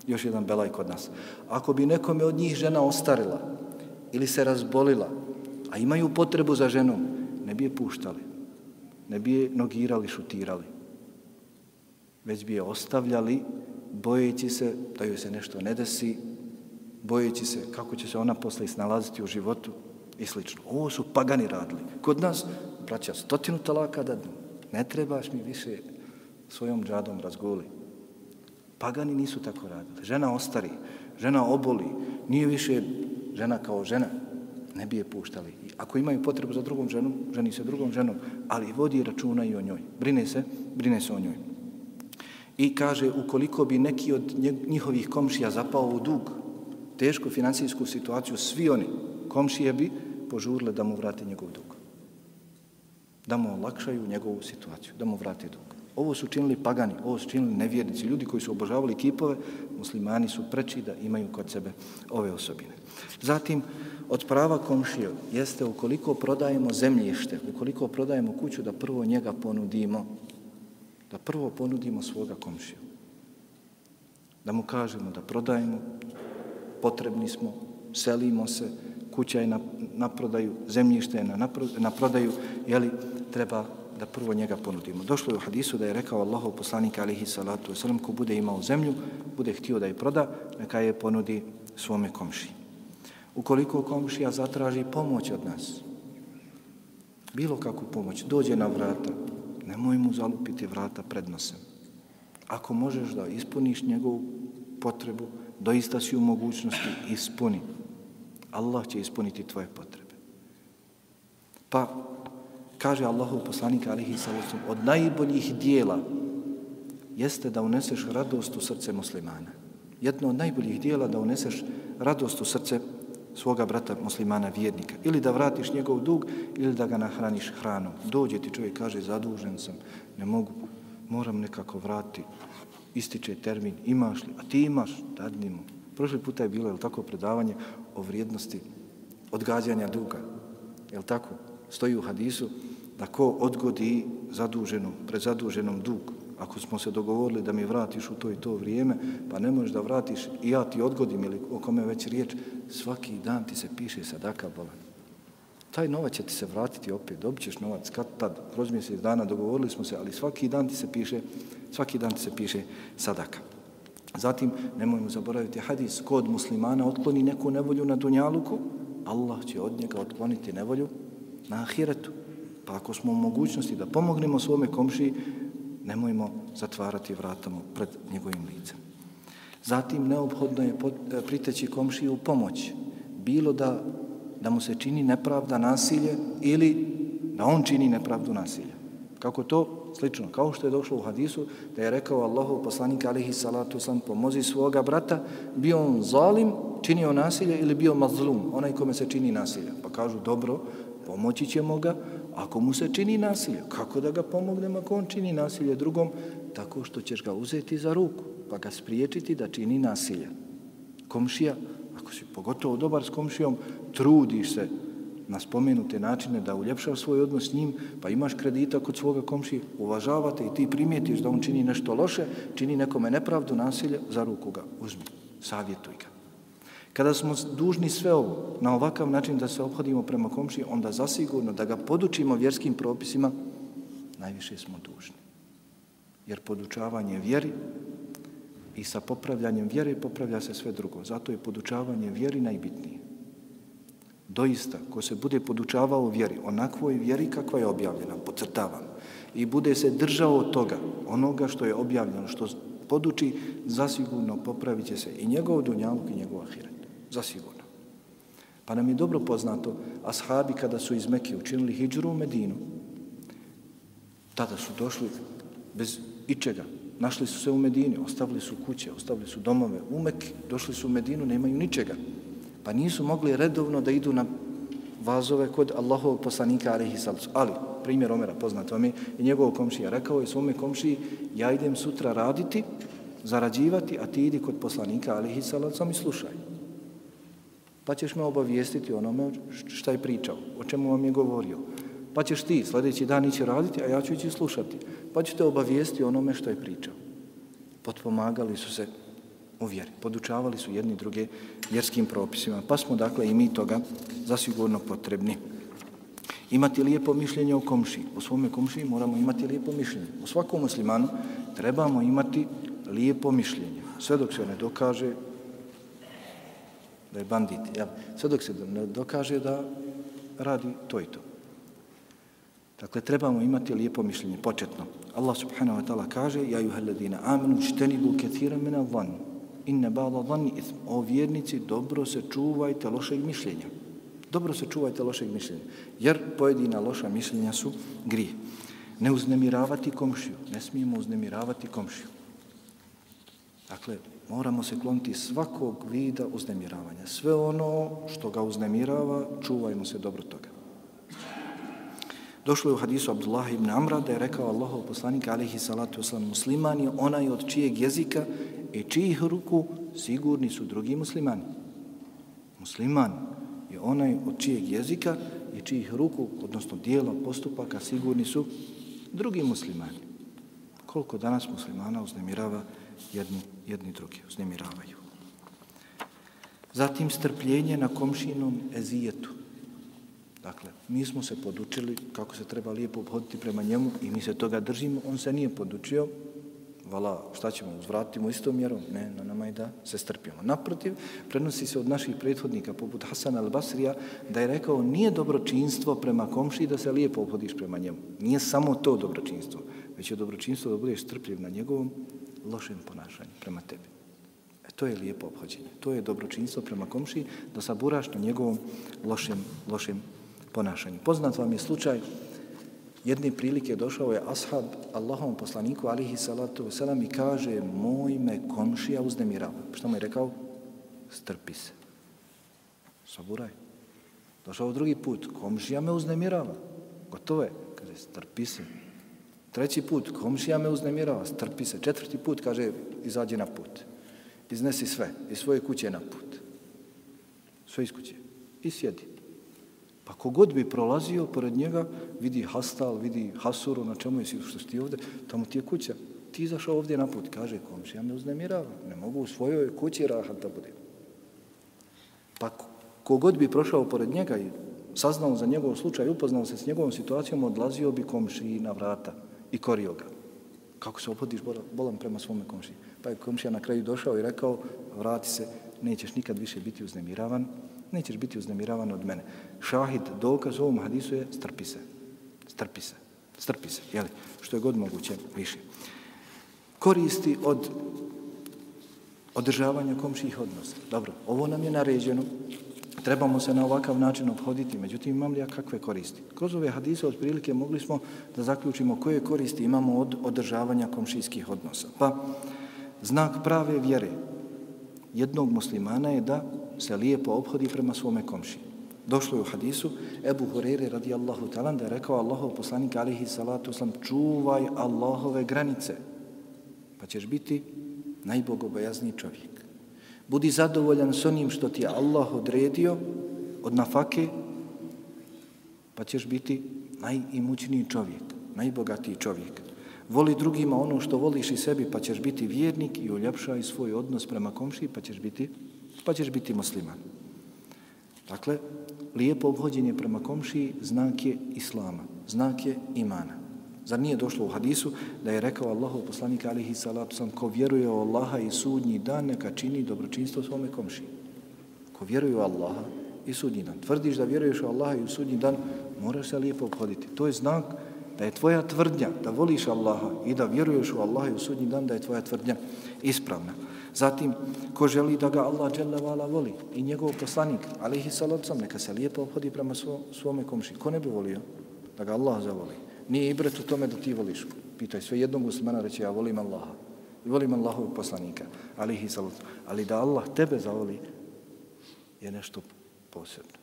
još jedan belaj kod nas. Ako bi nekome od njih žena ostarila ili se razbolila, a imaju potrebu za ženom, ne bi je puštali, ne bi je nogirali, šutirali, već bi je ostavljali, bojeći se da joj se nešto ne desi, bojeći se kako će se ona posle snalaziti u životu i slično. Ovo su pagani radili. Kod nas, braća, stotinu talaka da ne trebaš mi više svojom džadom razguli. Pagani nisu tako radili. Žena ostari, žena oboli, nije više žena kao žena, ne bi je puštali. Ako imaju potrebu za drugom ženom, ženi se drugom ženom, ali vodi računa i o njoj. Brine se, brine se o njoj. I kaže, ukoliko bi neki od njihovih komšija zapao u dug, tešku financijsku situaciju, svi oni, komšije bi požurile da mu vrati njegov dug. Da mu olakšaju njegovu situaciju, da mu vrati dug. Ovo su činili pagani, ovo su činili nevjernici, ljudi koji su obožavali kipove, muslimani su preči da imaju kod sebe ove osobine. Zatim, od prava komšije jeste ukoliko prodajemo zemljište, ukoliko prodajemo kuću, da prvo njega ponudimo, da prvo ponudimo svoga komšiju Da mu kažemo da prodajemo, potrebni smo, selimo se, kuća je na, na prodaju, zemljište je na, na prodaju, jeli, treba da prvo njega ponudimo. Došlo je u hadisu da je rekao Allahov poslanik alihi salatu wasalam, ko bude imao zemlju, bude htio da je proda, neka je ponudi svome komšiji. Ukoliko komšija zatraži pomoć od nas, bilo kakvu pomoć, dođe na vrata, nemoj mu zalupiti vrata pred nosem. Ako možeš da ispuniš njegovu potrebu, doista si u mogućnosti ispuni. Allah će ispuniti tvoje potrebe. Pa, kaže Allahov poslanik alihi sallam, od najboljih dijela jeste da uneseš radost u srce muslimana. Jedno od najboljih dijela da uneseš radost u srce svoga brata muslimana vjernika. Ili da vratiš njegov dug, ili da ga nahraniš hranom. Dođe ti čovjek, kaže, zadužen sam, ne mogu, moram nekako vrati. Ističe termin, imaš li? A ti imaš, dadni mu. Prošli puta je bilo, je tako, predavanje o vrijednosti odgađanja duga. Je tako? Stoji u hadisu da ko odgodi zaduženu, prezaduženom dug, ako smo se dogovorili da mi vratiš u to i to vrijeme, pa ne možeš da vratiš i ja ti odgodim ili o kome već riječ, svaki dan ti se piše sadaka bolan. Taj novac će ti se vratiti opet, dobit ćeš novac kad tad, kroz mjesec dana dogovorili smo se, ali svaki dan ti se piše, svaki dan ti se piše sadaka. Zatim, nemojmo zaboraviti hadis, kod muslimana otkloni neku nevolju na dunjaluku, Allah će od njega otkloniti nevolju na ahiretu. Pa ako smo u mogućnosti da pomognemo svome komšiji, nemojmo zatvarati vratamo pred njegovim licem. Zatim neophodno je e, priteći komšiju u pomoć. Bilo da, da mu se čini nepravda nasilje ili da on čini nepravdu nasilja. Kako to? Slično. Kao što je došlo u hadisu da je rekao Allahov poslanik alihi salatu sam pomozi svoga brata, bio on zalim, činio nasilje ili bio mazlum, onaj kome se čini nasilje. Pa kažu dobro, pomoći ćemo ga, Ako mu se čini nasilje, kako da ga pomognem ako on čini nasilje drugom? Tako što ćeš ga uzeti za ruku, pa ga spriječiti da čini nasilje. Komšija, ako si pogotovo dobar s komšijom, trudiš se na spomenute načine da uljepšaš svoj odnos s njim, pa imaš kredita kod svoga komšije, uvažavate i ti primijetiš da on čini nešto loše, čini nekome nepravdu, nasilje, za ruku ga uzmi, savjetuj ga. Kada smo dužni sve ovo na ovakav način da se obhodimo prema komši, onda zasigurno da ga podučimo vjerskim propisima, najviše smo dužni. Jer podučavanje vjeri i sa popravljanjem vjere popravlja se sve drugo. Zato je podučavanje vjeri najbitnije. Doista, ko se bude podučavao vjeri, onakvoj vjeri kakva je objavljena, pocrtavam, i bude se držao od toga, onoga što je objavljeno, što poduči, zasigurno popravit se i njegov dunjavuk i njegov ahiret zasigurno. Pa nam je dobro poznato, ashabi kada su iz Mekke učinili hijđru u Medinu, tada su došli bez ičega, našli su se u Medini, ostavili su kuće, ostavili su domove u Mekiji, došli su u Medinu, nemaju ničega. Pa nisu mogli redovno da idu na vazove kod Allahovog poslanika Alihi Salcu. Ali, primjer Omera poznat vam je, i njegov komšija rekao je svome komšiji, ja idem sutra raditi, zarađivati, a ti idi kod poslanika Alihi Salcu i slušaj pa ćeš me obavijestiti onome šta je pričao, o čemu vam je govorio. Pa ćeš ti sljedeći dan ići raditi, a ja ću ići slušati. Pa ću te obavijesti onome što je pričao. Potpomagali su se u vjeri, podučavali su jedni druge vjerskim propisima, pa smo dakle i mi toga zasigurno potrebni. Imati lijepo mišljenje o komši. O svome komši moramo imati lijepo mišljenje. O svakom muslimanu trebamo imati lijepo mišljenje. Sve dok se ne dokaže da je bandit, jel? sve dok se ne dokaže da radi to i to. Dakle, trebamo imati lijepo mišljenje, početno. Allah subhanahu wa ta'ala kaže, ja juha ladina aminu štenibu kathira mena van, inne ba'la van ithm. O vjernici, dobro se čuvajte lošeg mišljenja. Dobro se čuvajte lošeg mišljenja. Jer pojedina loša mišljenja su grije. Ne uznemiravati komšiju. Ne smijemo uznemiravati komšiju. Dakle, moramo se kloniti svakog vida uznemiravanja. Sve ono što ga uznemirava, čuvajmo se dobro toga. Došlo je u hadisu Abdullah ibn Amra da je rekao Allahov poslanik alihi salatu wasalam musliman je onaj od čijeg jezika i čijih ruku sigurni su drugi muslimani. Musliman je onaj od čijeg jezika i čijih ruku, odnosno dijela postupaka, sigurni su drugi muslimani. Koliko danas muslimana uznemirava jednu jedni drugi, uznemiravaju. Zatim strpljenje na komšinom ezijetu. Dakle, mi smo se podučili kako se treba lijepo obhoditi prema njemu i mi se toga držimo. On se nije podučio, vala, šta ćemo, uzvratimo istom mjerom? Ne, na nama je da se strpimo. Naprotiv, prenosi se od naših prethodnika, poput Hasan al-Basrija, da je rekao, nije dobročinstvo prema komši da se lijepo obhodiš prema njemu. Nije samo to dobročinstvo, već je dobročinstvo da budeš strpljiv na njegovom lošem ponašanju prema tebi. E, to je lijepo obhođenje. To je dobročinstvo prema komši, da saburaš na njegovom lošem, lošem ponašanju. Poznat vam je slučaj jedne prilike došao je ashab Allahom poslaniku alihi salatu wasalam i kaže moj me komšija uznemirava. Što mu je rekao? Strpi se. Saburaj. Došao drugi put. Komšija me uznemirava. Gotovo je. Kaže, strpi se. Treći put. Komšija me uznemirava. Strpi se. Četvrti put. Kaže, izađi na put. Iznesi sve. Iz svoje kuće na put. Sve iz kuće. I sjedi. Pa kogod bi prolazio pored njega, vidi hastal, vidi hasuru, na čemu jesi, što si ti ovdje, tamo ti je kuća. Ti izašao ovdje na put, kaže komšija me uznemirava, ne mogu u svojoj kući rahat da budem. Pa kogod bi prošao pored njega i saznao za njegov slučaj, upoznao se s njegovom situacijom, odlazio bi komšiji na vrata i korio ga. Kako se opodiš bolan prema svome komšiji? Pa je komšija na kraju došao i rekao, vrati se, nećeš nikad više biti uznemiravan, nećeš biti uznemiravan od mene. Šahid, dokaz ovom hadisu je strpi se. Strpi se. Strpi se, jeli? Što je god moguće više. Koristi od održavanja komših odnosa. Dobro, ovo nam je naređeno. Trebamo se na ovakav način obhoditi. Međutim, imam li ja kakve koristi? Kroz ove hadise od prilike mogli smo da zaključimo koje koristi imamo od održavanja komšijskih odnosa. Pa, znak prave vjere jednog muslimana je da se lijepo obhodi prema svome komšiji. Došlo je u hadisu Ebu Hurere radijallahu talan da je rekao Allahov poslanik alihi salatu uslam čuvaj Allahove granice pa ćeš biti najbogobojazniji čovjek. Budi zadovoljan s onim što ti je Allah odredio od nafake pa ćeš biti najimućniji čovjek, najbogatiji čovjek. Voli drugima ono što voliš i sebi pa ćeš biti vjernik i uljepšaj svoj odnos prema komši pa ćeš biti pa ćeš biti musliman. Dakle, lijepo obhođenje prema komšiji znak je islama, znak je imana. Zar nije došlo u hadisu da je rekao Allahov poslanik alihi salatu sam ko vjeruje u Allaha i sudnji dan neka čini dobročinstvo svome komšiji. Ko vjeruje u Allaha i sudnji dan. Tvrdiš da vjeruješ u Allaha i u sudnji dan, moraš se lijepo obhoditi. To je znak da je tvoja tvrdnja da voliš Allaha i da vjeruješ u Allaha i u sudnji dan da je tvoja tvrdnja ispravna. Zatim, ko želi da ga Allah dželevala voli i njegov poslanik, alihi salacom, neka se lijepo obhodi prema svome komši. Ko ne bi volio da ga Allah zavoli? Nije ibret u tome da ti voliš. Pitaj sve jednog muslimana reći ja volim Allaha. I volim Allahovog poslanika, alihi salacom. Ali da Allah tebe zavoli je nešto posebno.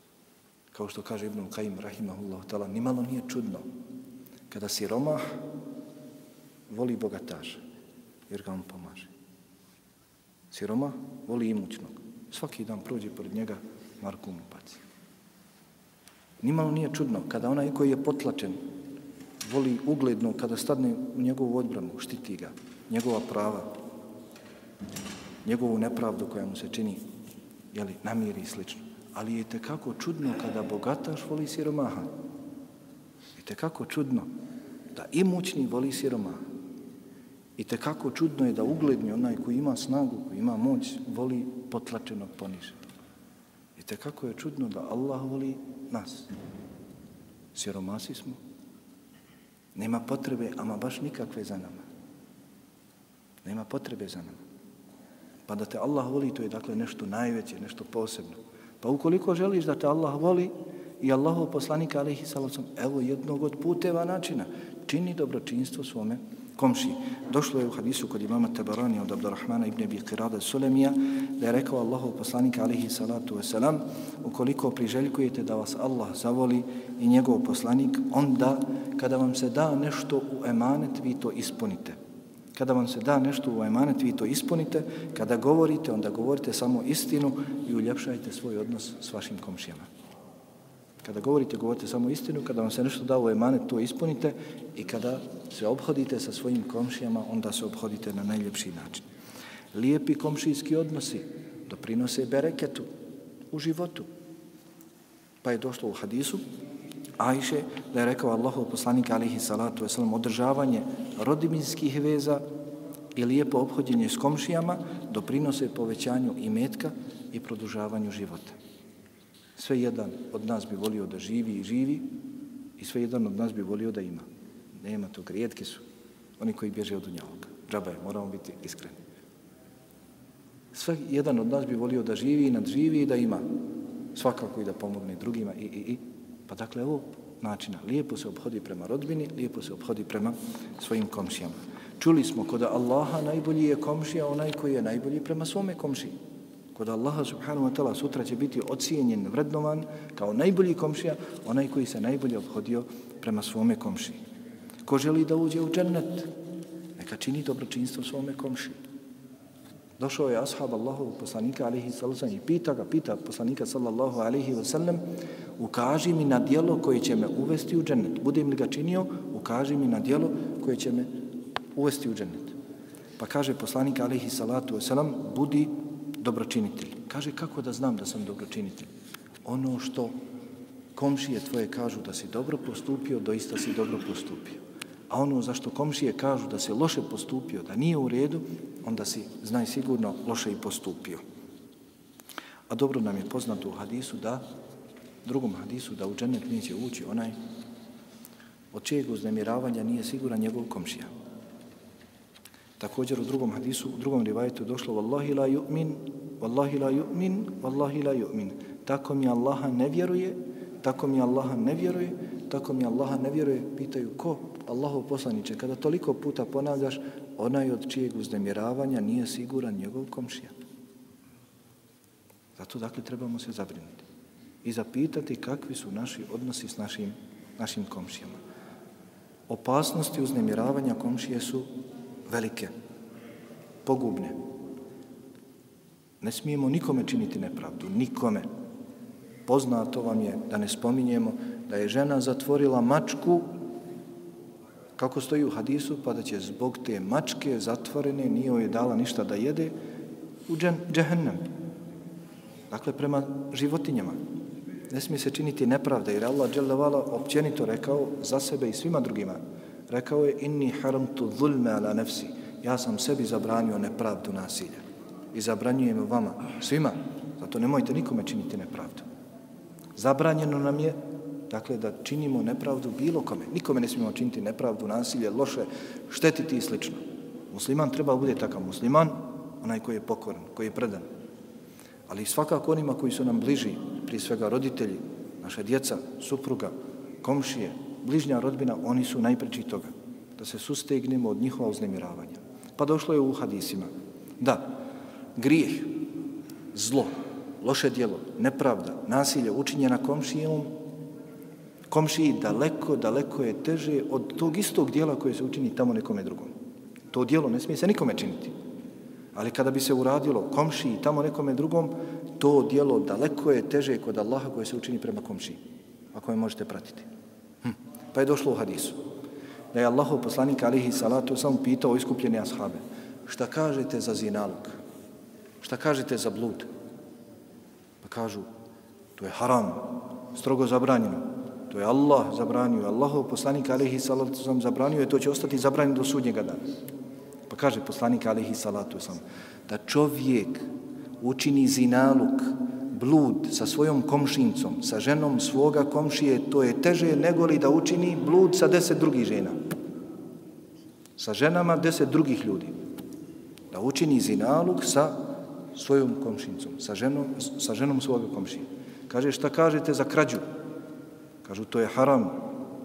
Kao što kaže Ibn Kajim, rahimahullah, tala, nimalo nije čudno kada si romah, voli bogataša, jer ga on pomaže. Siroma voli imućnog. Svaki dan prođe pored njega, Marku mu paci. Nimalo nije čudno, kada onaj koji je potlačen, voli ugledno, kada stadne u njegovu odbranu, štiti ga, njegova prava, njegovu nepravdu koja mu se čini, jeli, namiri i slično. Ali je tekako čudno kada bogataš voli siromaha. Je tekako čudno da imućni voli siromaha. I tekako čudno je da ugledni onaj koji ima snagu, koji ima moć, voli potlačenog poniženog. I tekako je čudno da Allah voli nas. Siromasi smo. Nema potrebe, ama baš nikakve za nama. Nema potrebe za nama. Pa da te Allah voli, to je dakle nešto najveće, nešto posebno. Pa ukoliko želiš da te Allah voli i Allahov poslanika, alihi salacom, evo jednog od puteva načina, čini dobročinstvo svome komši. Došlo je u hadisu kod imama Tabarani od Abdurrahmana ibn Abi Qirada Sulemija da je rekao Allahov poslanik alihi salatu wasalam ukoliko priželjkujete da vas Allah zavoli i njegov poslanik, onda kada vam se da nešto u emanet, vi to ispunite. Kada vam se da nešto u emanet, vi to ispunite. Kada govorite, onda govorite samo istinu i uljepšajte svoj odnos s vašim komšijama. Kada govorite, govorite samo istinu, kada vam se nešto da u emanet, to ispunite i kada se obhodite sa svojim komšijama, onda se obhodite na najljepši način. Lijepi komšijski odnosi doprinose bereketu u životu. Pa je došlo u hadisu Ajše da je rekao Allahu poslanik alihi salatu wasalam održavanje rodibinskih veza i lijepo obhodjenje s komšijama doprinose povećanju imetka i produžavanju života. Sve jedan od nas bi volio da živi i živi i sve jedan od nas bi volio da ima. Nema tog, rijetki su oni koji bježe od unjavoga. Džaba je, moramo biti iskreni. Sve jedan od nas bi volio da živi i nadživi i da ima svakako i da pomogne drugima i, i, i. Pa dakle, ovo načina. Lijepo se obhodi prema rodbini, lijepo se obhodi prema svojim komšijama. Čuli smo kod Allaha najbolji je komšija onaj koji je najbolji prema svome komšiji. Kod Allaha subhanahu wa ta'ala sutra će biti ocijenjen, vrednovan kao najbolji komšija, onaj koji se najbolje obhodio prema svome komšiji. Ko želi da uđe u džennet, neka čini dobročinstvo svome komšiji. Došao je ashab Allahov poslanika alihi sallam i pita ga, pita poslanika sallallahu alihi wasallam, ukaži mi na dijelo koje će me uvesti u džennet. Budem li ga činio, ukaži mi na dijelo koje će me uvesti u džennet. Pa kaže poslanik alihi salatu wasallam, budi dobročinitelj. Kaže, kako da znam da sam dobročinitelj? Ono što komšije tvoje kažu da si dobro postupio, doista si dobro postupio. A ono zašto komšije kažu da se loše postupio, da nije u redu, onda si, znaj sigurno, loše i postupio. A dobro nam je poznato u hadisu da, drugom hadisu, da u džennet neće ući onaj od čijeg uznemiravanja nije siguran njegov komšija. Također u drugom hadisu, u drugom rivajetu došlo Wallahi la yu'min, Wallahi la yu'min, Wallahi la yu'min. Tako mi Allaha ne vjeruje, tako mi Allaha ne vjeruje, tako mi Allaha ne vjeruje. Pitaju ko? Allahov poslaniče. Kada toliko puta ponavljaš, onaj od čijeg uznemiravanja nije siguran njegov komšija. Zato dakle trebamo se zabrinuti i zapitati kakvi su naši odnosi s našim, našim komšijama. Opasnosti uznemiravanja komšije su velike, pogubne. Ne smijemo nikome činiti nepravdu, nikome. Poznato vam je da ne spominjemo da je žena zatvorila mačku kako stoji u hadisu, pa da će zbog te mačke zatvorene, nije joj dala ništa da jede, u džen, džehennem. Dakle, prema životinjama. Ne smije se činiti nepravda, jer Allah dželevala općenito rekao za sebe i svima drugima. Rekao je, inni haramtu zulme ala nefsi. Ja sam sebi zabranio nepravdu nasilja. I zabranjujem vama, svima. Zato nemojte nikome činiti nepravdu. Zabranjeno nam je dakle da činimo nepravdu bilo kome. Nikome ne smijemo činiti nepravdu, nasilje, loše, štetiti i slično. Musliman treba bude takav musliman, onaj koji je pokoran, koji je predan. Ali svakako onima koji su nam bliži, prije svega roditelji, naša djeca, supruga, komšije, bližnja rodbina, oni su najpreči toga. Da se sustegnemo od njihova uznemiravanja. Pa došlo je u hadisima. Da, grijeh, zlo, loše djelo, nepravda, nasilje učinjena komšijom komšiji daleko, daleko je teže od tog istog dijela koje se učini tamo nekome drugom. To dijelo ne smije se nikome činiti. Ali kada bi se uradilo komšiji tamo nekome drugom, to dijelo daleko je teže kod Allaha koje se učini prema komšiji, ako je možete pratiti. Hm. Pa je došlo u hadisu. Da je Allahov poslanik alihi salatu sam pitao iskupljene ashabe. Šta kažete za zinalog? Šta kažete za blud? Pa kažu, to je haram, strogo zabranjeno. To je Allah zabranio, Allahov poslanik alihi salatu sam zabranio i to će ostati zabranjeno do sudnjega dana. Pa kaže poslanik alihi salatu sam da čovjek učini zinaluk, blud sa svojom komšincom, sa ženom svoga komšije, to je teže nego li da učini blud sa deset drugih žena. Sa ženama deset drugih ljudi. Da učini zinaluk sa svojom komšincom, sa ženom, sa ženom svoga komšije. Kaže šta kažete za krađu? Kažu, to je haram,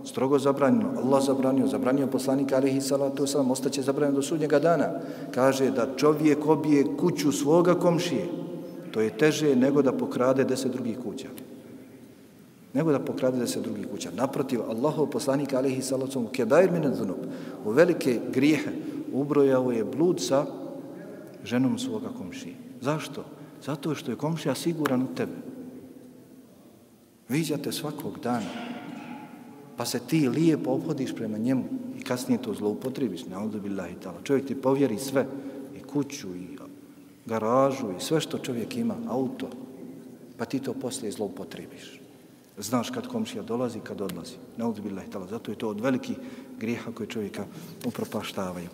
strogo zabranjeno. Allah zabranio, zabranio poslanika alihi salatu wasalam, ostaće zabranjeno do sudnjega dana. Kaže da čovjek obije kuću svoga komšije, to je teže nego da pokrade deset drugih kuća. Nego da pokrade deset drugih kuća. Naprotiv, Allahov poslanik alihi salacom u kebair minad zunub, u velike grijehe, ubrojao je blud sa ženom svoga komšije. Zašto? Zato što je komšija siguran u tebe. Viđate svakog dana, pa se ti lijepo obhodiš prema njemu i kasnije to zloupotrebiš, ne onda billahi tala. Čovjek ti povjeri sve, i kuću, i garažu i sve što čovjek ima, auto, pa ti to poslije zloupotrebiš. Znaš kad komšija dolazi, kad odlazi. Ne uzbilja htjela. Zato je to od velikih grijeha koje čovjeka upropaštavaju.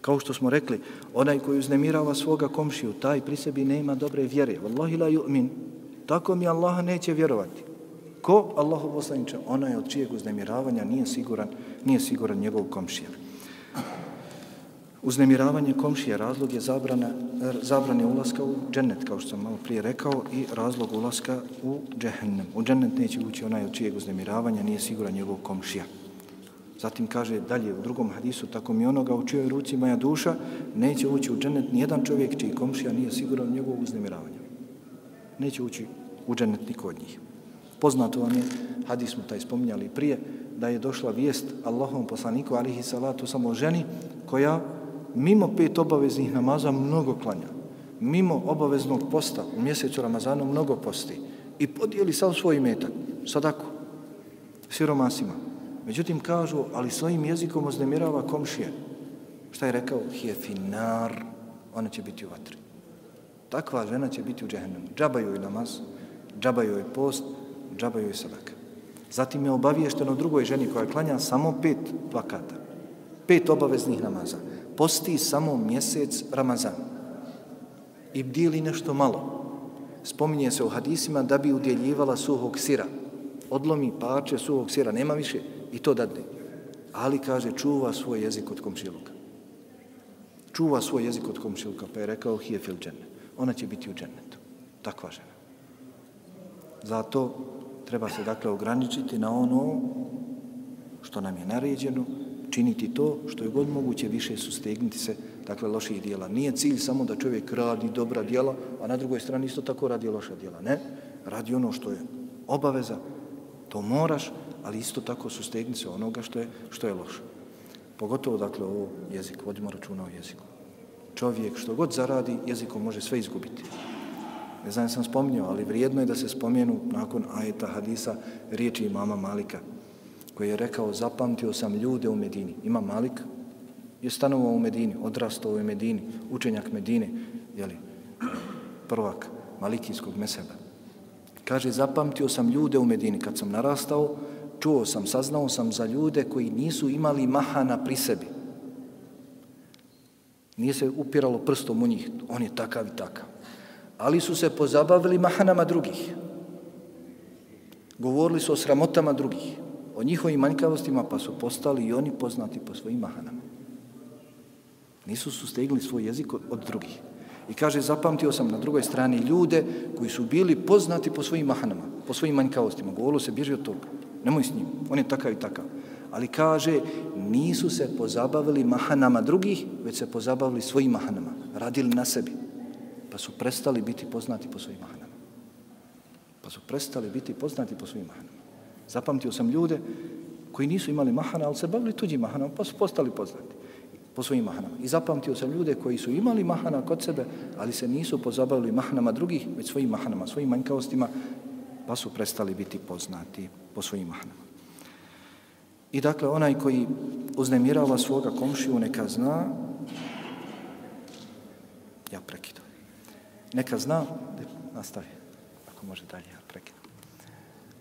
Kao što smo rekli, onaj koji uznemirava svoga komšiju, taj pri sebi nema dobre vjere. Wallahi la yu'min. Tako mi Allah neće vjerovati. Ko Allahu poslaniče? Onaj od čijeg uznemiravanja nije siguran, nije siguran njegov komšija. Uznemiravanje komšije razlog je zabrana, er, zabrane ulaska u džennet, kao što sam malo prije rekao, i razlog ulaska u džehennem. U džennet neće ući onaj od čijeg uznemiravanja, nije siguran njegov komšija. Zatim kaže dalje u drugom hadisu, tako mi onoga u čijoj ruci moja duša, neće ući u džennet nijedan čovjek čiji komšija nije siguran njegov uznemiravanja. Neće ući u džennet niko od njih. Poznato vam je, hadis smo taj spominjali prije, da je došla vijest Allahom poslaniku, alihi salatu, samo ženi koja mimo pet obaveznih namaza mnogo klanja. Mimo obaveznog posta u mjesecu Ramazanu mnogo posti. I podijeli sam svoj metak, sadako, siromasima. Međutim, kažu, ali svojim jezikom oznemirava komšije. Šta je rekao? Hije finar, ona će biti u vatri. Takva žena će biti u džehennemu. Džabaju joj namaz, džabaju joj post, džabaju joj sadaka. Zatim je obaviješteno drugoj ženi koja klanja samo pet vakata. Pet obaveznih namaza posti samo mjesec Ramazan i bdili nešto malo. Spominje se u hadisima da bi udjeljivala suhog sira. Odlomi pače suhog sira, nema više i to dadne. Ali kaže, čuva svoj jezik od komšiluka. Čuva svoj jezik od komšiluka, pa je rekao, hije fil džene. Ona će biti u džennetu. Takva žena. Zato treba se dakle ograničiti na ono što nam je naređeno, činiti to što je god moguće više sustegnuti se dakle loših dijela. Nije cilj samo da čovjek radi dobra dijela, a na drugoj strani isto tako radi loša dijela. Ne, radi ono što je obaveza, to moraš, ali isto tako sustegni se onoga što je, što je loše. Pogotovo dakle ovo jezik, vodimo računa o jeziku. Čovjek što god zaradi, jezikom može sve izgubiti. Ne znam, sam spominjao, ali vrijedno je da se spomenu nakon ajeta hadisa riječi mama Malika, koji je rekao zapamtio sam ljude u Medini. Ima Malik, je stanovao u Medini, odrastao u Medini, učenjak Medine, jeli, prvak Malikijskog meseba. Kaže, zapamtio sam ljude u Medini. Kad sam narastao, čuo sam, saznao sam za ljude koji nisu imali mahana pri sebi. Nije se upiralo prstom u njih, on je takav i takav. Ali su se pozabavili mahanama drugih. Govorili su o sramotama drugih o njihovim manjkavostima, pa su postali i oni poznati po svojim mahanama. Nisu su stegli svoj jezik od drugih. I kaže, zapamtio sam na drugoj strani ljude koji su bili poznati po svojim mahanama, po svojim manjkavostima. Govorilo se, bježi od toga, nemoj s njim, on je takav i takav. Ali kaže, nisu se pozabavili mahanama drugih, već se pozabavili svojim mahanama, radili na sebi. Pa su prestali biti poznati po svojim mahanama. Pa su prestali biti poznati po svojim mahanama. Zapamtio sam ljude koji nisu imali mahana, ali se bavili tuđim mahanom, pa su postali poznati po svojim mahanama. I zapamtio sam ljude koji su imali mahana kod sebe, ali se nisu pozabavili mahanama drugih, već svojim mahanama, svojim manjkavostima, pa su prestali biti poznati po svojim mahanama. I dakle, onaj koji uznemirava svoga komšiju, neka zna, ja prekidam, neka zna, nastavi, ako može dalje.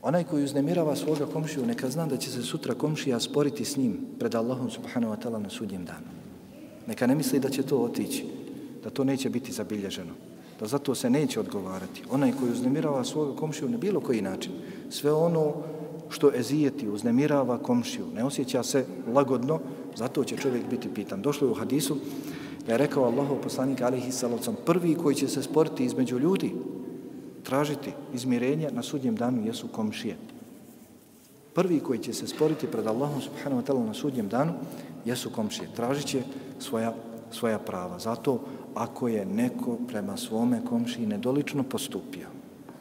Onaj koji uznemirava svoga komšiju, neka zna da će se sutra komšija sporiti s njim pred Allahom subhanahu wa ta'ala na sudnjem danu. Neka ne misli da će to otići, da to neće biti zabilježeno, da zato se neće odgovarati. Onaj koji uznemirava svoga komšiju na bilo koji način, sve ono što ezijeti, uznemirava komšiju, ne osjeća se lagodno, zato će čovjek biti pitan. Došlo je u hadisu da je rekao Allahov poslanik alihi salocom, prvi koji će se sporiti između ljudi, tražiti izmirenje na sudnjem danu jesu komšije. Prvi koji će se sporiti pred Allahom subhanahu wa ta'ala na sudnjem danu jesu komšije. Tražit će svoja, svoja prava. Zato ako je neko prema svome komšiji nedolično postupio,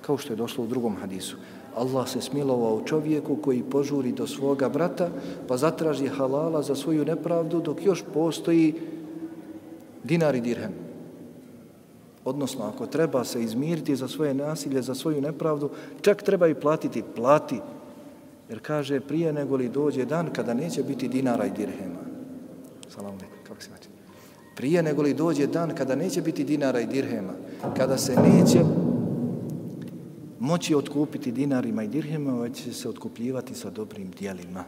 kao što je došlo u drugom hadisu, Allah se smilovao čovjeku koji požuri do svoga brata pa zatraži halala za svoju nepravdu dok još postoji dinar i dirhem. Odnosno, ako treba se izmiriti za svoje nasilje, za svoju nepravdu, čak treba i platiti, plati. Jer kaže, prije nego li dođe dan kada neće biti dinara i dirhema. Salam alaikum, kako se znači? Prije nego li dođe dan kada neće biti dinara i dirhema, kada se neće moći otkupiti dinarima i dirhema, već će se otkupljivati sa dobrim dijelima.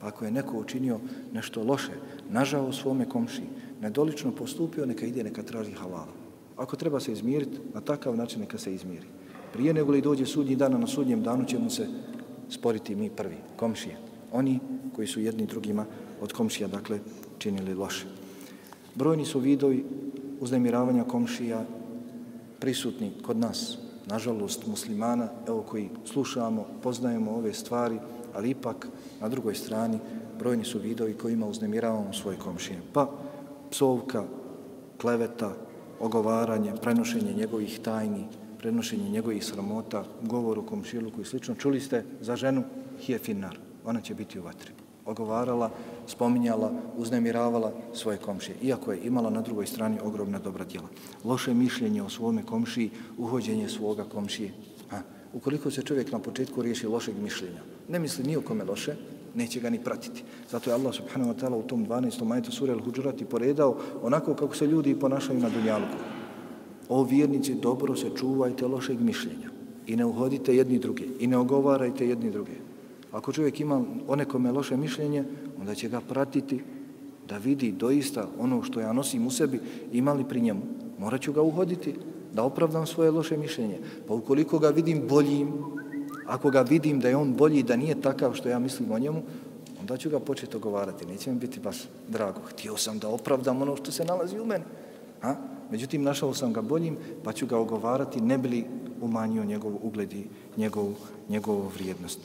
Pa ako je neko učinio nešto loše, nažao svome komši, nedolično postupio, neka ide, neka traži halala. Ako treba se izmiriti, na takav način neka se izmiri. Prije nego li dođe sudnji dan, na sudnjem danu ćemo se sporiti mi prvi, komšije. Oni koji su jedni drugima od komšija, dakle, činili loše. Brojni su vidovi uznemiravanja komšija prisutni kod nas, nažalost, muslimana, evo koji slušamo, poznajemo ove stvari, ali ipak na drugoj strani brojni su vidovi kojima uznemiravamo svoje komšije. Pa psovka, kleveta, ogovaranje, prenošenje njegovih tajni, prenošenje njegovih sramota, govor u komšiluku i slično. Čuli ste za ženu Hijefinar, ona će biti u vatri. Ogovarala, spominjala, uznemiravala svoje komšije, iako je imala na drugoj strani ogromna dobra djela. Loše mišljenje o svome komšiji, uhođenje svoga komšije. A, ukoliko se čovjek na početku riješi lošeg mišljenja, ne misli ni o kome loše, neće ga ni pratiti. Zato je Allah subhanahu wa ta'ala u tom 12. majetu sura Al-Huđurati poredao onako kako se ljudi ponašaju na dunjalku. O vjernici, dobro se čuvajte lošeg mišljenja i ne uhodite jedni druge i ne ogovarajte jedni druge. Ako čovjek ima o nekome loše mišljenje, onda će ga pratiti da vidi doista ono što ja nosim u sebi imali pri njemu. Morat ću ga uhoditi da opravdam svoje loše mišljenje. Pa ukoliko ga vidim boljim, ako ga vidim da je on bolji, da nije takav što ja mislim o njemu, onda ću ga početi ogovarati. Neće mi biti baš drago. Htio sam da opravdam ono što se nalazi u meni. A? Međutim, našao sam ga boljim, pa ću ga ogovarati, ne bi li umanjio njegov ugled i njegovu, njegovu vrijednost.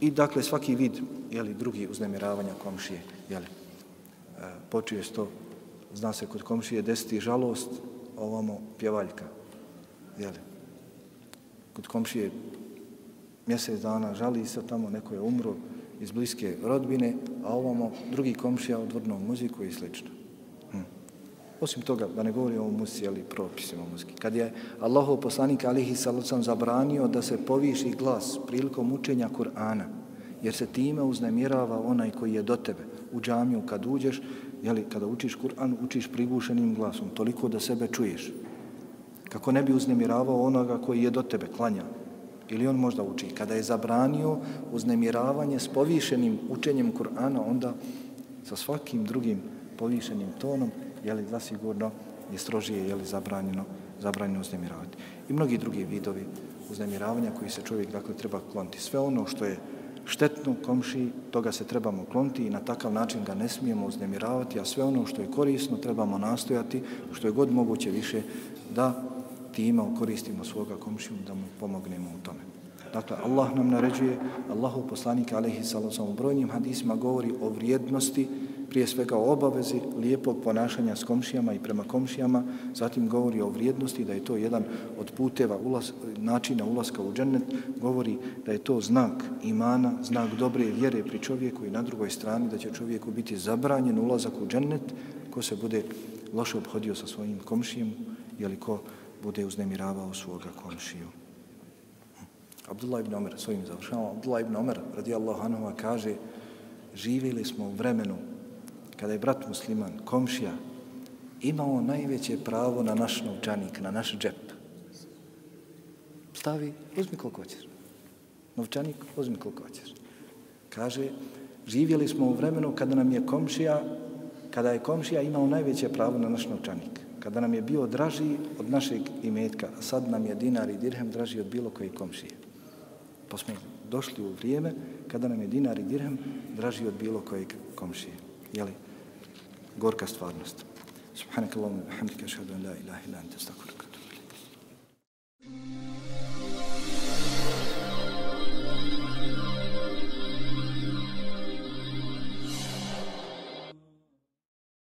I dakle, svaki vid, jeli, drugi uznemiravanja komšije, jeli, e, počuje to, zna se kod komšije desiti žalost, ovamo pjevaljka, jeli. Kod komšije mjesec dana žali se tamo, neko je umro iz bliske rodbine, a ovamo drugi komšija odvrnuo muziku i slično. Hm. Osim toga, da ne govori o muzici, ali propisima muziki. Kad je Allahov poslanik alihi salucam zabranio da se poviši glas prilikom učenja Kur'ana, jer se time uznemirava onaj koji je do tebe u džamiju kad uđeš, jeli, kada učiš Kur'an, učiš prigušenim glasom, toliko da sebe čuješ. Kako ne bi uznemiravao onoga koji je do tebe, klanja, ili on možda uči. Kada je zabranio uznemiravanje s povišenim učenjem Kur'ana, onda sa svakim drugim povišenim tonom, je li zasigurno je strožije, je li zabranjeno, zabranjeno uznemiravati. I mnogi drugi vidovi uznemiravanja koji se čovjek dakle treba kloniti. Sve ono što je štetno komši, toga se trebamo kloniti i na takav način ga ne smijemo uznemiravati, a sve ono što je korisno trebamo nastojati, što je god moguće više, da time koristimo svoga komšiju da mu pomognemo u tome. Dakle, Allah nam naređuje, Allahu poslanik alaihi sallam u brojnim hadisima govori o vrijednosti, prije svega o obavezi lijepog ponašanja s komšijama i prema komšijama, zatim govori o vrijednosti, da je to jedan od puteva ulaz, načina ulaska u džennet, govori da je to znak imana, znak dobre vjere pri čovjeku i na drugoj strani da će čovjeku biti zabranjen ulazak u džennet ko se bude loše obhodio sa svojim komšijem ili ko bude uznemiravao svoga komšiju. Abdullah ibn Omer, svojim završavamo, Abdullah ibn Omer, radijallahu anhu, kaže, živjeli smo u vremenu kada je brat musliman, komšija, imao najveće pravo na naš novčanik, na naš džep. Stavi, uzmi koliko hoćeš. Novčanik, uzmi koliko hoćeš. Kaže, živjeli smo u vremenu kada nam je komšija, kada je komšija imao najveće pravo na naš novčanik kada nam je bio draži od našeg imetka, a sad nam je dinar i dirhem draži od bilo koje komšije. Pa smo došli u vrijeme kada nam je dinar i dirhem draži od bilo kojeg komšije. Jeli? Gorka stvarnost. Subhanakallahumma hamdika ashhadu an la ilaha illa anta astaghfiruka